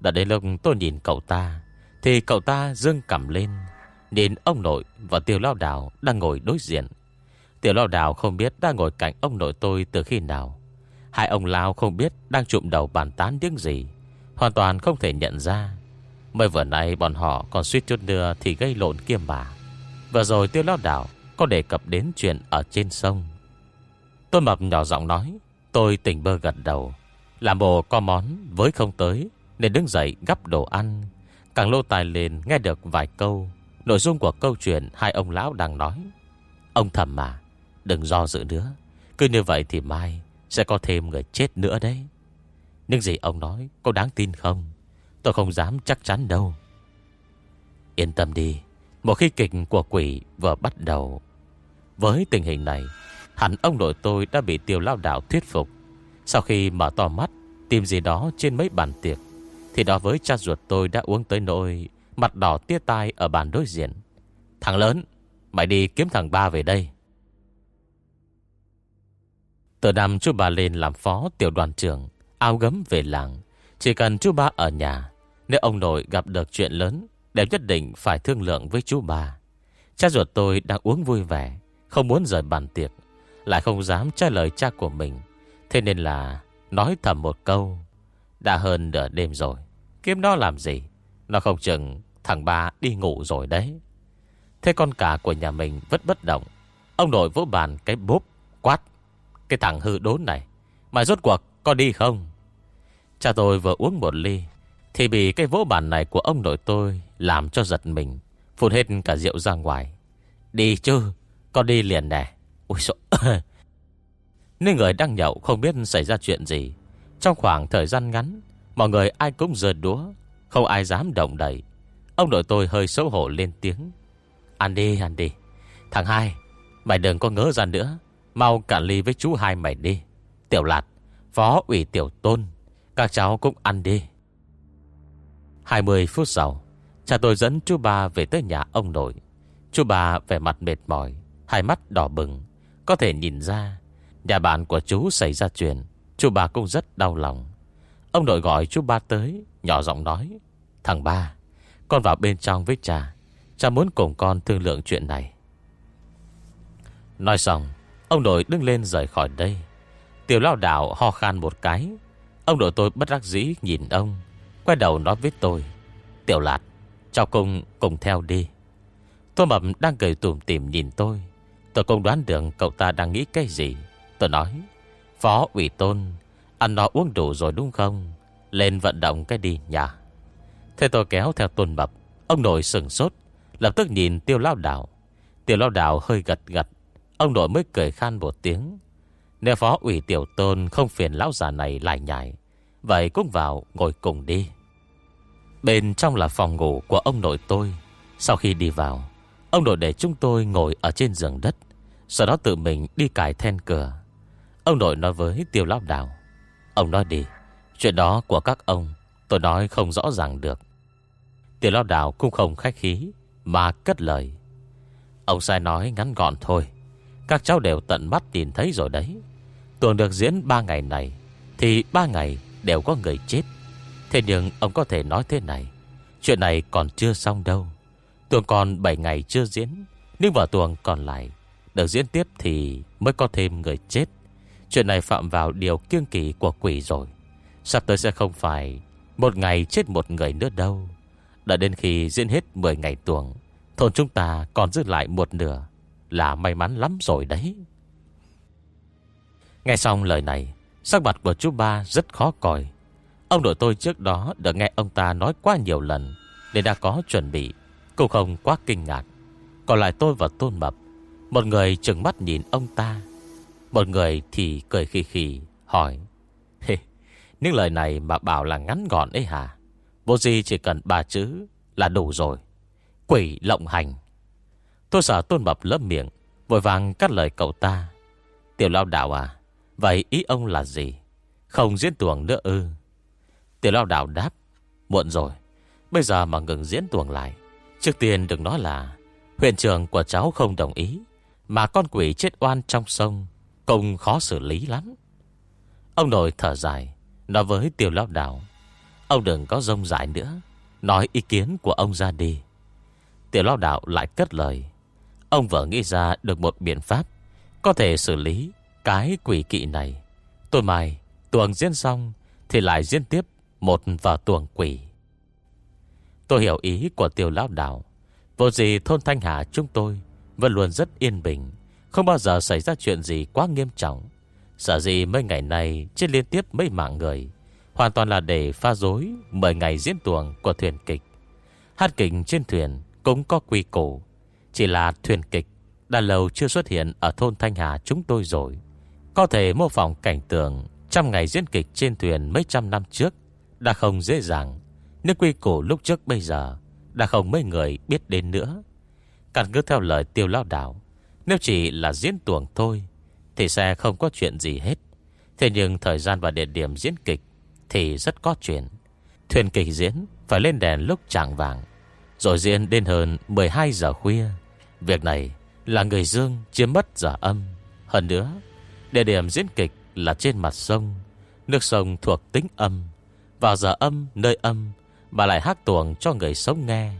Đã đến lúc tôi nhìn cậu ta, Thì cậu ta dương cầm lên, Nhìn ông nội và tiểu lao đảo Đang ngồi đối diện. Tiểu lao đảo không biết đang ngồi cạnh ông nội tôi Từ khi nào. Hai ông lao không biết đang trụm đầu bàn tán những gì, Hoàn toàn không thể nhận ra. Mới vừa nãy bọn họ còn suýt chút nữa Thì gây lộn kia mà. Vừa rồi tiêu lao đảo Có đề cập đến chuyện ở trên sông. Tôi mập nhỏ giọng nói, Tôi tỉnh bơ gật đầu. Làm bộ có món, với không tới, Nên đứng dậy gắp đồ ăn. Càng lô tài lên nghe được vài câu. Nội dung của câu chuyện hai ông lão đang nói. Ông thầm mà, Đừng do dự nữa. Cứ như vậy thì mai Sẽ có thêm người chết nữa đấy. Nhưng gì ông nói có đáng tin không? Tôi không dám chắc chắn đâu. Yên tâm đi một khi kịch của quỷ vừa bắt đầu. Với tình hình này, Hẳn ông nội tôi đã bị tiêu lao đảo thuyết phục. Sau khi mở to mắt, Tìm gì đó trên mấy bàn tiệc, Thì đó với cha ruột tôi đã uống tới nỗi Mặt đỏ tia tai ở bàn đối diện. Thằng lớn, Mày đi kiếm thằng ba về đây. Từ năm chú ba lên làm phó tiểu đoàn trưởng, Ao gấm về làng. Chỉ cần chú ba ở nhà, Nếu ông nội gặp được chuyện lớn Đều nhất định phải thương lượng với chú bà Cha ruột tôi đang uống vui vẻ, Không muốn rời bàn tiệc, lại không dám trả lời cha của mình. Thế nên là Nói thầm một câu, Đã hơn nửa đêm rồi, Kiếm nó làm gì? Nó không chừng thằng ba đi ngủ rồi đấy. Thế con cả của nhà mình vẫn bất động. Ông nội vỗ bàn cái bốp, Quát, Cái thằng hư đốn này Mà rốt cuộc có đi không? Cha tôi vừa uống một ly thì bị cái vỗ bàn này của ông nội tôi Làm cho giật mình, Phun hết cả rượu ra ngoài. Đi chứ, Con đi liền nè. Ui sợ Nên người đang nhậu không biết xảy ra chuyện gì. Trong khoảng thời gian ngắn, Mọi người ai cũng giơ đúa Không ai dám động đẩy Ông nội tôi hơi xấu hổ lên tiếng. Ăn đi ăn đi. Thằng hai, Mày đừng có ngỡ ra nữa. Mau cạn ly với chú hai mày đi. Tiểu lạt, Phó ủy tiểu tôn, Các cháu cũng ăn đi. 20 phút sau, Cha tôi dẫn chú ba về tới nhà ông nội. Chú ba vẻ mặt mệt mỏi, Hai mắt đỏ bừng. Có thể nhìn ra, Nhà bạn của chú xảy ra chuyện, Chú ba cũng rất đau lòng. Ông nội gọi chú ba tới, Nhỏ giọng nói, Thằng ba, Con vào bên trong với cha. Cha muốn cùng con thương lượng chuyện này. Nói xong, Ông nội đứng lên rời khỏi đây. Tiểu lao đảo ho khan một cái. Ông nội tôi bất đắc dĩ nhìn ông. Quay đầu nói với tôi, Tiểu lạt Cháu cùng cùng theo đi. Tôi mập đang cười tùm tìm nhìn tôi. Tôi không đoán được cậu ta đang nghĩ cái gì. Tôi nói, Phó ủy tôn, Ăn nó uống đủ rồi đúng không? Lên vận động cái đi nhà. Thế tôi kéo theo tôn mập. Ông nội sừng sốt, Lập tức nhìn tiêu lao đảo. Tiêu lao đảo hơi gật gật. Ông nội mới cười khan một tiếng, Nếu phó ủy tiểu tôn không phiền lão già này lại nhảy Vậy cũng vào ngồi cùng đi. Bên trong là phòng ngủ của ông nội tôi. Sau khi đi vào, Ông nội để chúng tôi ngồi ở trên giường đất, Sau đó tự mình đi cài then cửa. Ông nội nói với tiêu lão đảo Ông nói đi, Chuyện đó của các ông Tôi nói không rõ ràng được. Tiêu lão đảo cũng không khách khí Mà cất lời, Ông sai nói ngắn gọn thôi, Các cháu đều tận mắt nhìn thấy rồi đấy. Tuần được diễn ba ngày này Thì ba ngày đều có người chết. Thế nhưng ông có thể nói thế này Chuyện này còn chưa xong đâu. Tuồng còn 7 ngày chưa diễn Nhưng vở tuồng còn lại Được diễn tiếp thì mới có thêm người chết. Chuyện này phạm vào điều kiêng kỵ của quỷ rồi. Sắp tới sẽ không phải Một ngày chết một người nữa đâu. Đã đến khi diễn hết 10 ngày tuồng, Thôn chúng ta còn giữ lại một nửa Là may mắn lắm rồi đấy. Nghe xong lời này Sắc mặt của chú ba rất khó coi. Ông nội tôi trước đó đã nghe ông ta nói quá nhiều lần Nên đã có chuẩn bị. Cũng không quá kinh ngạc. Còn lại tôi và Tôn Mập, Một người trừng mắt nhìn ông ta. Một người thì cười khì khì, Hỏi Những lời này mà bảo là ngắn gọn ấy hả? Vô gì chỉ cần ba chữ Là đủ rồi. Quỷ lộng hành. Tôi sợ Tôn Mập lớp miệng, Vội vàng cắt lời cậu ta. Tiểu lao đạo à Vậy ý ông là gì? Không diễn tuồng nữa ư? Tiểu lao đạo đáp, Muộn rồi, Bây giờ mà ngừng diễn tuồng lại, Trước tiên đừng nói là Huyện trường của cháu không đồng ý, Mà con quỷ chết oan trong sông, Cũng khó xử lý lắm. Ông nội thở dài, Nói với tiểu lao đạo Ông đừng có rông dài nữa, Nói ý kiến của ông ra đi. Tiểu lao đạo lại cất lời, Ông vừa nghĩ ra được một biện pháp, Có thể xử lý Cái quỷ kỵ này. Tôi mai tuồng diễn xong Thì lại diễn tiếp một vở tuồng quỷ. Tôi hiểu ý của tiểu lão đạo. Vô gì thôn Thanh Hà chúng tôi Vẫn luôn rất yên bình, Không bao giờ xảy ra chuyện gì quá nghiêm trọng. Sợ gì mấy ngày này Chết liên tiếp mấy mạng người, Hoàn toàn là để pha dối Mời ngày diễn tuồng của thuyền kịch. Hát kịch trên thuyền cũng có quy củ, Chỉ là thuyền kịch Đã lâu chưa xuất hiện ở thôn Thanh Hà chúng tôi rồi. Có thể mô phỏng cảnh tượng Trăm ngày diễn kịch trên thuyền mấy trăm năm trước. Đã không dễ dàng. Nếu quy củ lúc trước bây giờ Đã không mấy người biết đến nữa. Càng cứ theo lời tiêu lao đảo, Nếu chỉ là diễn tuồng thôi, Thì sẽ không có chuyện gì hết. Thế nhưng thời gian và địa điểm diễn kịch Thì rất có chuyện. Thuyền kịch diễn phải lên đèn lúc chạng vàng Rồi diễn đến hơn 12 giờ khuya. Việc này là người dương chiếm mất giờ âm. Hơn nữa, Địa điểm diễn kịch là trên mặt sông, Nước sông thuộc tính âm. Vào giờ âm, nơi âm Mà lại hát tuồng cho người sống nghe.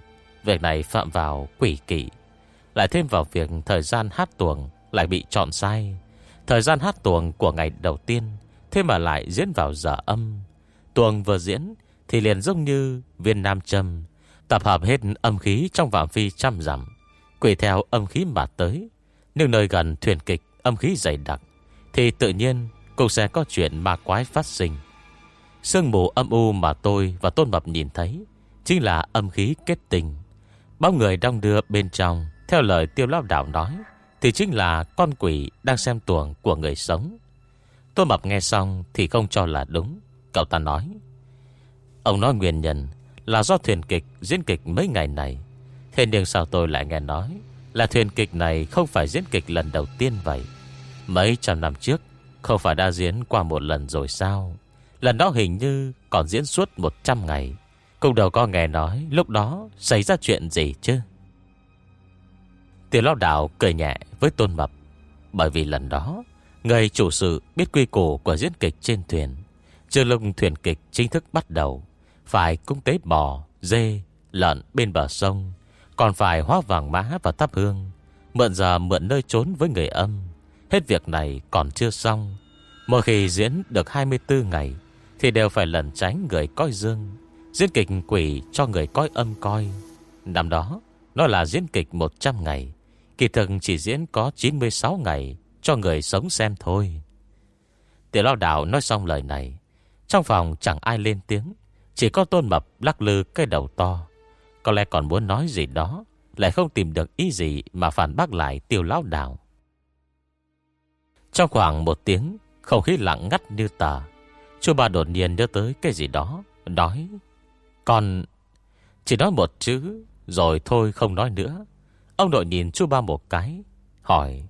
Việc này phạm vào quỷ kỵ. Lại thêm vào việc thời gian hát tuồng Lại bị chọn sai. Thời gian hát tuồng của ngày đầu tiên, Thế mà lại diễn vào giờ âm. Tuồng vừa diễn Thì liền giống như viên nam châm, Tập hợp hết âm khí trong phạm vi trăm dặm Quỷ theo âm khí mà tới. Nhưng nơi gần thuyền kịch âm khí dày đặc, Thì tự nhiên cũng sẽ có chuyện ma quái phát sinh. Sương mù âm u mà tôi và Tôn Mập nhìn thấy Chính là âm khí kết tình. Bao người đang đưa bên trong, Theo lời tiêu lao đảo nói, Thì chính là con quỷ đang xem tuồng của người sống. Tôn Mập nghe xong Thì không cho là đúng. Cậu ta nói, Ông nói nguyên nhân là do thuyền kịch diễn kịch mấy ngày này. Thế nhưng sao tôi lại nghe nói Là thuyền kịch này không phải diễn kịch lần đầu tiên vậy? Mấy trăm năm trước, Không phải đã diễn qua một lần rồi sao? Lần đó hình như còn diễn suốt 100 ngày. Cũng đâu có nghe nói Lúc đó xảy ra chuyện gì chứ? Tiểu lao đảo cười nhẹ với tôn mập. Bởi vì lần đó Người chủ sự biết quy củ của diễn kịch trên thuyền. Chưa lúc thuyền kịch chính thức bắt đầu Phải cung tế bò, dê, lợn bên bờ sông Còn phải hóa vàng mã và thắp hương Mượn giờ mượn nơi trốn với người âm. Hết việc này còn chưa xong. Mỗi khi diễn được 24 ngày thì đều phải lẩn tránh người coi dương. Diễn kịch quỷ cho người coi âm coi. Năm đó, Nó là diễn kịch 100 ngày. Kỳ thực chỉ diễn có 96 ngày, Cho người sống xem thôi. Tiểu lao đảo nói xong lời này. Trong phòng chẳng ai lên tiếng, Chỉ có tôn mập lắc lư cái đầu to. Có lẽ còn muốn nói gì đó, Lại không tìm được ý gì Mà phản bác lại tiêu lao đảo. Trong khoảng một tiếng, Không khí lặng ngắt như tờ. Chú ba đột nhiên nhớ tới cái gì đó, Nói Còn Chỉ nói một chữ, Rồi thôi không nói nữa. Ông nội nhìn chú ba một cái, Hỏi,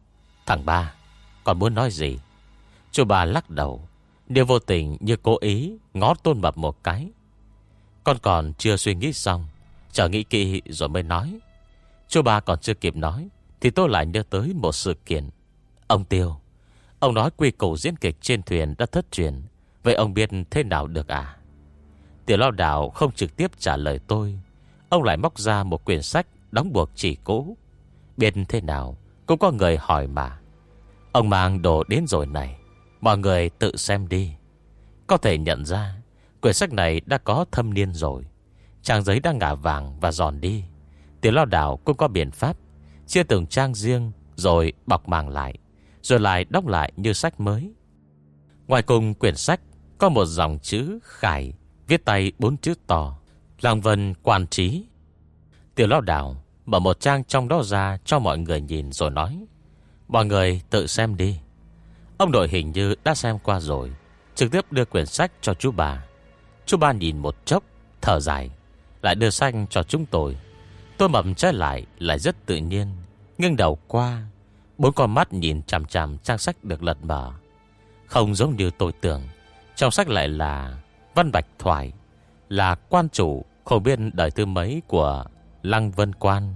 Thằng ba Còn muốn nói gì? Chú ba lắc đầu, Điều vô tình như cố ý Ngó tôn mập một cái. Con còn chưa suy nghĩ xong Chờ nghĩ kỹ rồi mới nói. Chú ba còn chưa kịp nói, Thì tôi lại nhớ tới một sự kiện. Ông Tiêu, Ông nói quy cầu diễn kịch trên thuyền đã thất truyền Vậy ông biết thế nào được à? Tiểu lao đảo không trực tiếp trả lời tôi. Ông lại móc ra một quyển sách Đóng buộc chỉ cũ. Biết thế nào, Cũng có người hỏi mà. Ông mang đồ đến rồi này, Mọi người tự xem đi. Có thể nhận ra, Quyển sách này đã có thâm niên rồi. Trang giấy đang ngả vàng và giòn đi. Tiểu lao đảo cũng có biện pháp, Chia từng trang riêng Rồi bọc màng lại, Rồi lại đóng lại như sách mới. Ngoài cùng quyển sách có một dòng chữ khải, Viết tay bốn chữ to. Làng vân quan trí. Tiểu lao đảo Mở một trang trong đó ra cho mọi người nhìn rồi nói, Mọi người tự xem đi. Ông đội hình như đã xem qua rồi, Trực tiếp đưa quyển sách cho chú bà. Chú ba nhìn một chốc, Thở dài, Lại đưa sách cho chúng tôi. Tôi mầm trái lại lại rất tự nhiên Ngưng đầu qua, Bốn con mắt nhìn chằm chằm trang sách được lật mở. Không giống như tôi tưởng. Trong sách lại là Văn Bạch Thoại, Là quan chủ không biết đời thứ mấy của Lăng Vân Quan.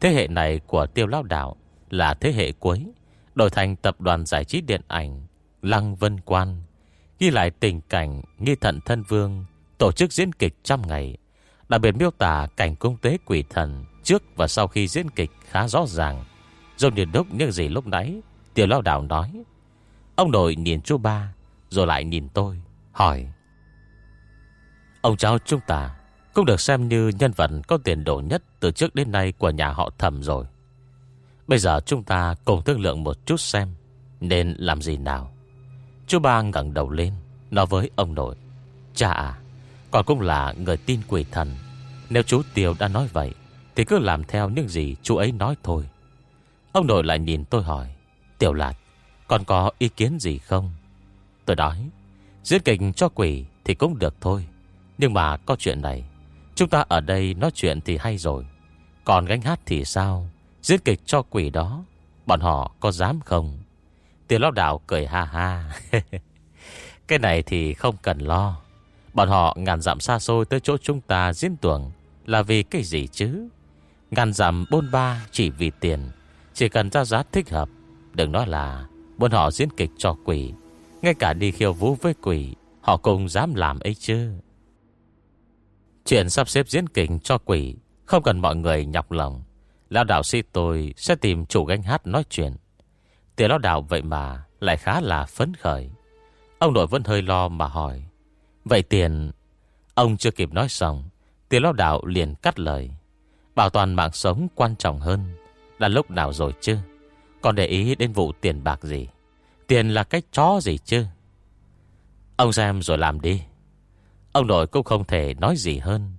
Thế hệ này của tiêu lao đạo Là thế hệ cuối, Đổi thành tập đoàn giải trí điện ảnh Lăng Vân Quan. Ghi lại tình cảnh nghi thận thân vương, Tổ chức diễn kịch trăm ngày, Đặc biệt miêu tả cảnh cung tế quỷ thần Trước và sau khi diễn kịch khá rõ ràng. Dùng điện đúc những gì lúc nãy Tiểu lao đạo nói, Ông nội nhìn chú ba rồi lại nhìn tôi Hỏi Ông cháu chúng ta cũng được xem như nhân vật có tiền đồ nhất từ trước đến nay của nhà họ thầm rồi. Bây giờ chúng ta cùng thương lượng một chút xem nên làm gì nào. Chú ba ngẩng đầu lên, nói với ông nội. Cha à, còn cũng là người tin quỷ thần. Nếu chú Tiêu đã nói vậy, thì cứ làm theo những gì chú ấy nói thôi. Ông nội lại nhìn tôi hỏi. Tiểu Lạt, còn có ý kiến gì không? Tôi nói, diễn kịch cho quỷ thì cũng được thôi. Nhưng mà có chuyện này Chúng ta ở đây nói chuyện thì hay rồi. Còn gánh hát thì sao? Diễn kịch cho quỷ đó Bọn họ có dám không? Tiền lão đảo cười ha ha. Cái này thì không cần lo. Bọn họ ngàn dặm xa xôi Tới chỗ chúng ta diễn tuồng Là vì cái gì chứ? Ngàn dặm bôn ba chỉ vì tiền Chỉ cần ra giá thích hợp. Đừng nói là Bọn họ diễn kịch cho quỷ ngay cả đi khiêu vũ với quỷ, Họ cũng dám làm ấy chứ. Chuyện sắp xếp diễn kịch cho quỷ, Không cần mọi người nhọc lòng. Lão đạo sĩ tôi sẽ tìm chủ gánh hát nói chuyện. Tiểu lão đạo vậy mà Lại khá là phấn khởi. Ông nội vẫn hơi lo mà hỏi, Vậy tiền? Ông chưa kịp nói xong, Tiểu lão đạo liền cắt lời, Bảo toàn mạng sống quan trọng hơn Là lúc nào rồi chứ? Còn để ý đến vụ tiền bạc gì? Tiền là cái chó gì chứ? Ông xem rồi làm đi. Ông nội cũng không thể nói gì hơn.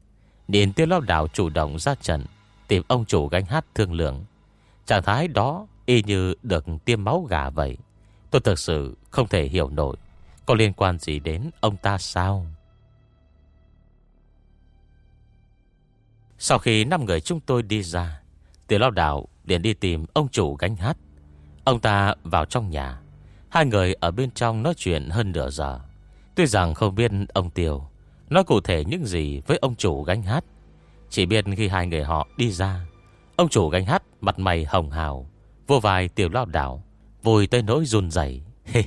Nhìn tiêu lao đạo chủ động ra trận, Tìm ông chủ gánh hát thương lượng. Trạng thái đó Y như được tiêm máu gà vậy. Tôi thực sự không thể hiểu nổi, Có liên quan gì đến ông ta sao? Sau khi năm người chúng tôi đi ra Tiểu lao đảo liền đi tìm ông chủ gánh hát. Ông ta vào trong nhà. Hai người ở bên trong nói chuyện hơn nửa giờ. Tuy rằng không biết ông Tiều Nói cụ thể những gì với ông chủ gánh hát, Chỉ biết khi hai người họ đi ra, Ông chủ gánh hát mặt mày hồng hào, Vô vai tiểu lao đảo, vùi tới nỗi run dày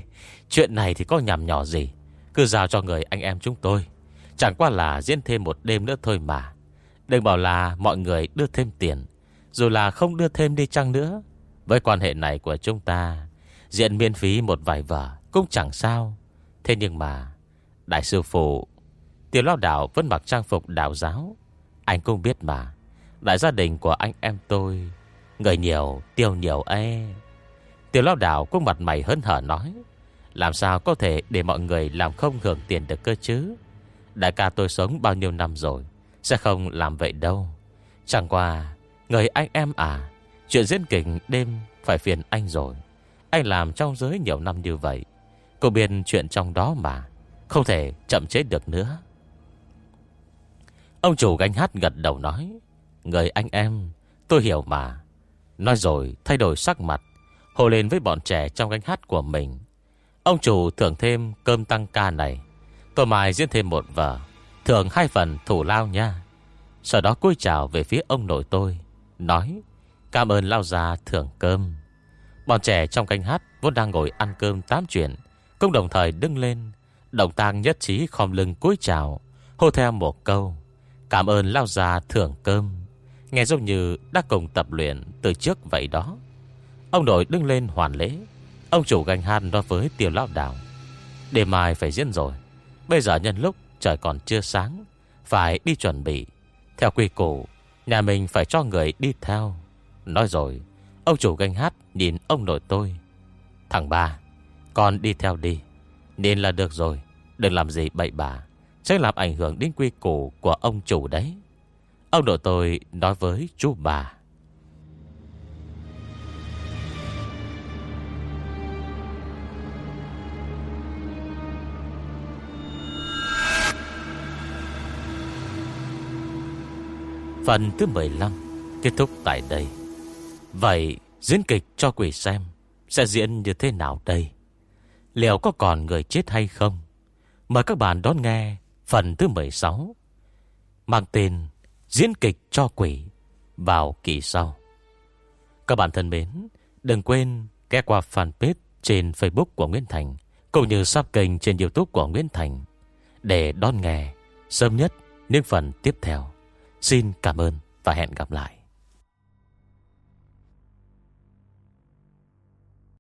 Chuyện này thì có nhằm nhỏ gì? Cứ giao cho người anh em chúng tôi. Chẳng qua là diễn thêm một đêm nữa thôi mà. Đừng bảo là mọi người đưa thêm tiền, Dù là không đưa thêm đi chăng nữa. Với quan hệ này của chúng ta Diện miễn phí một vài vở Cũng chẳng sao. Thế nhưng mà, Đại sư phụ, Tiểu lao đảo vẫn mặc trang phục đạo giáo. Anh cũng biết mà, Đại gia đình của anh em tôi, Người nhiều, tiêu nhiều e. Tiểu lao đảo cũng mặt mày hớn hở nói, Làm sao có thể để mọi người làm không hưởng tiền được cơ chứ? Đại ca tôi sống bao nhiêu năm rồi, Sẽ không làm vậy đâu. Chẳng qua, Người anh em à Chuyện diễn kịch đêm phải phiền anh rồi. Anh làm trong giới nhiều năm như vậy, Cô biết chuyện trong đó mà, Không thể chậm chế được nữa. Ông chủ gánh hát gật đầu nói, Người anh em, Tôi hiểu mà. Nói rồi, thay đổi sắc mặt Hồ lên với bọn trẻ trong gánh hát của mình. Ông chủ thưởng thêm cơm tăng ca này, Tôi mai diễn thêm một vở, Thưởng hai phần thủ lao nha. Sau đó cúi chào về phía ông nội tôi, Nói, Cảm ơn lao già thưởng cơm. Bọn trẻ trong canh hát Vốn đang ngồi ăn cơm tám chuyện, Cũng đồng thời đứng lên, Động tang nhất trí khom lưng cúi chào, Hô theo một câu, Cảm ơn lao già thưởng cơm. Nghe giống như đã cùng tập luyện Từ trước vậy đó. Ông nội đứng lên hoàn lễ. Ông chủ ganh han nói với tiểu lão đảo Đêm mai phải diễn rồi, Bây giờ nhân lúc trời còn chưa sáng, Phải đi chuẩn bị. Theo quy củ, Nhà mình phải cho người đi theo. Nói rồi, Ông chủ ganh hát nhìn ông nội tôi. Thằng ba, Con đi theo đi. Nên là được rồi, Đừng làm gì bậy bạ. Sẽ làm ảnh hưởng đến quy củ của ông chủ đấy. Ông nội tôi nói với chú bà. Phần thứ 15 kết thúc tại đây. Vậy diễn kịch cho quỷ xem sẽ diễn như thế nào đây? Liệu có còn người chết hay không? Mời các bạn đón nghe phần thứ 16 mang tên Diễn kịch cho quỷ vào kỳ sau. Các bạn thân mến, đừng quên ghé qua fanpage trên Facebook của Nguyễn Thành cũng như sub kênh trên YouTube của Nguyễn Thành để đón nghe sớm nhất những phần tiếp theo. Xin cảm ơn và hẹn gặp lại.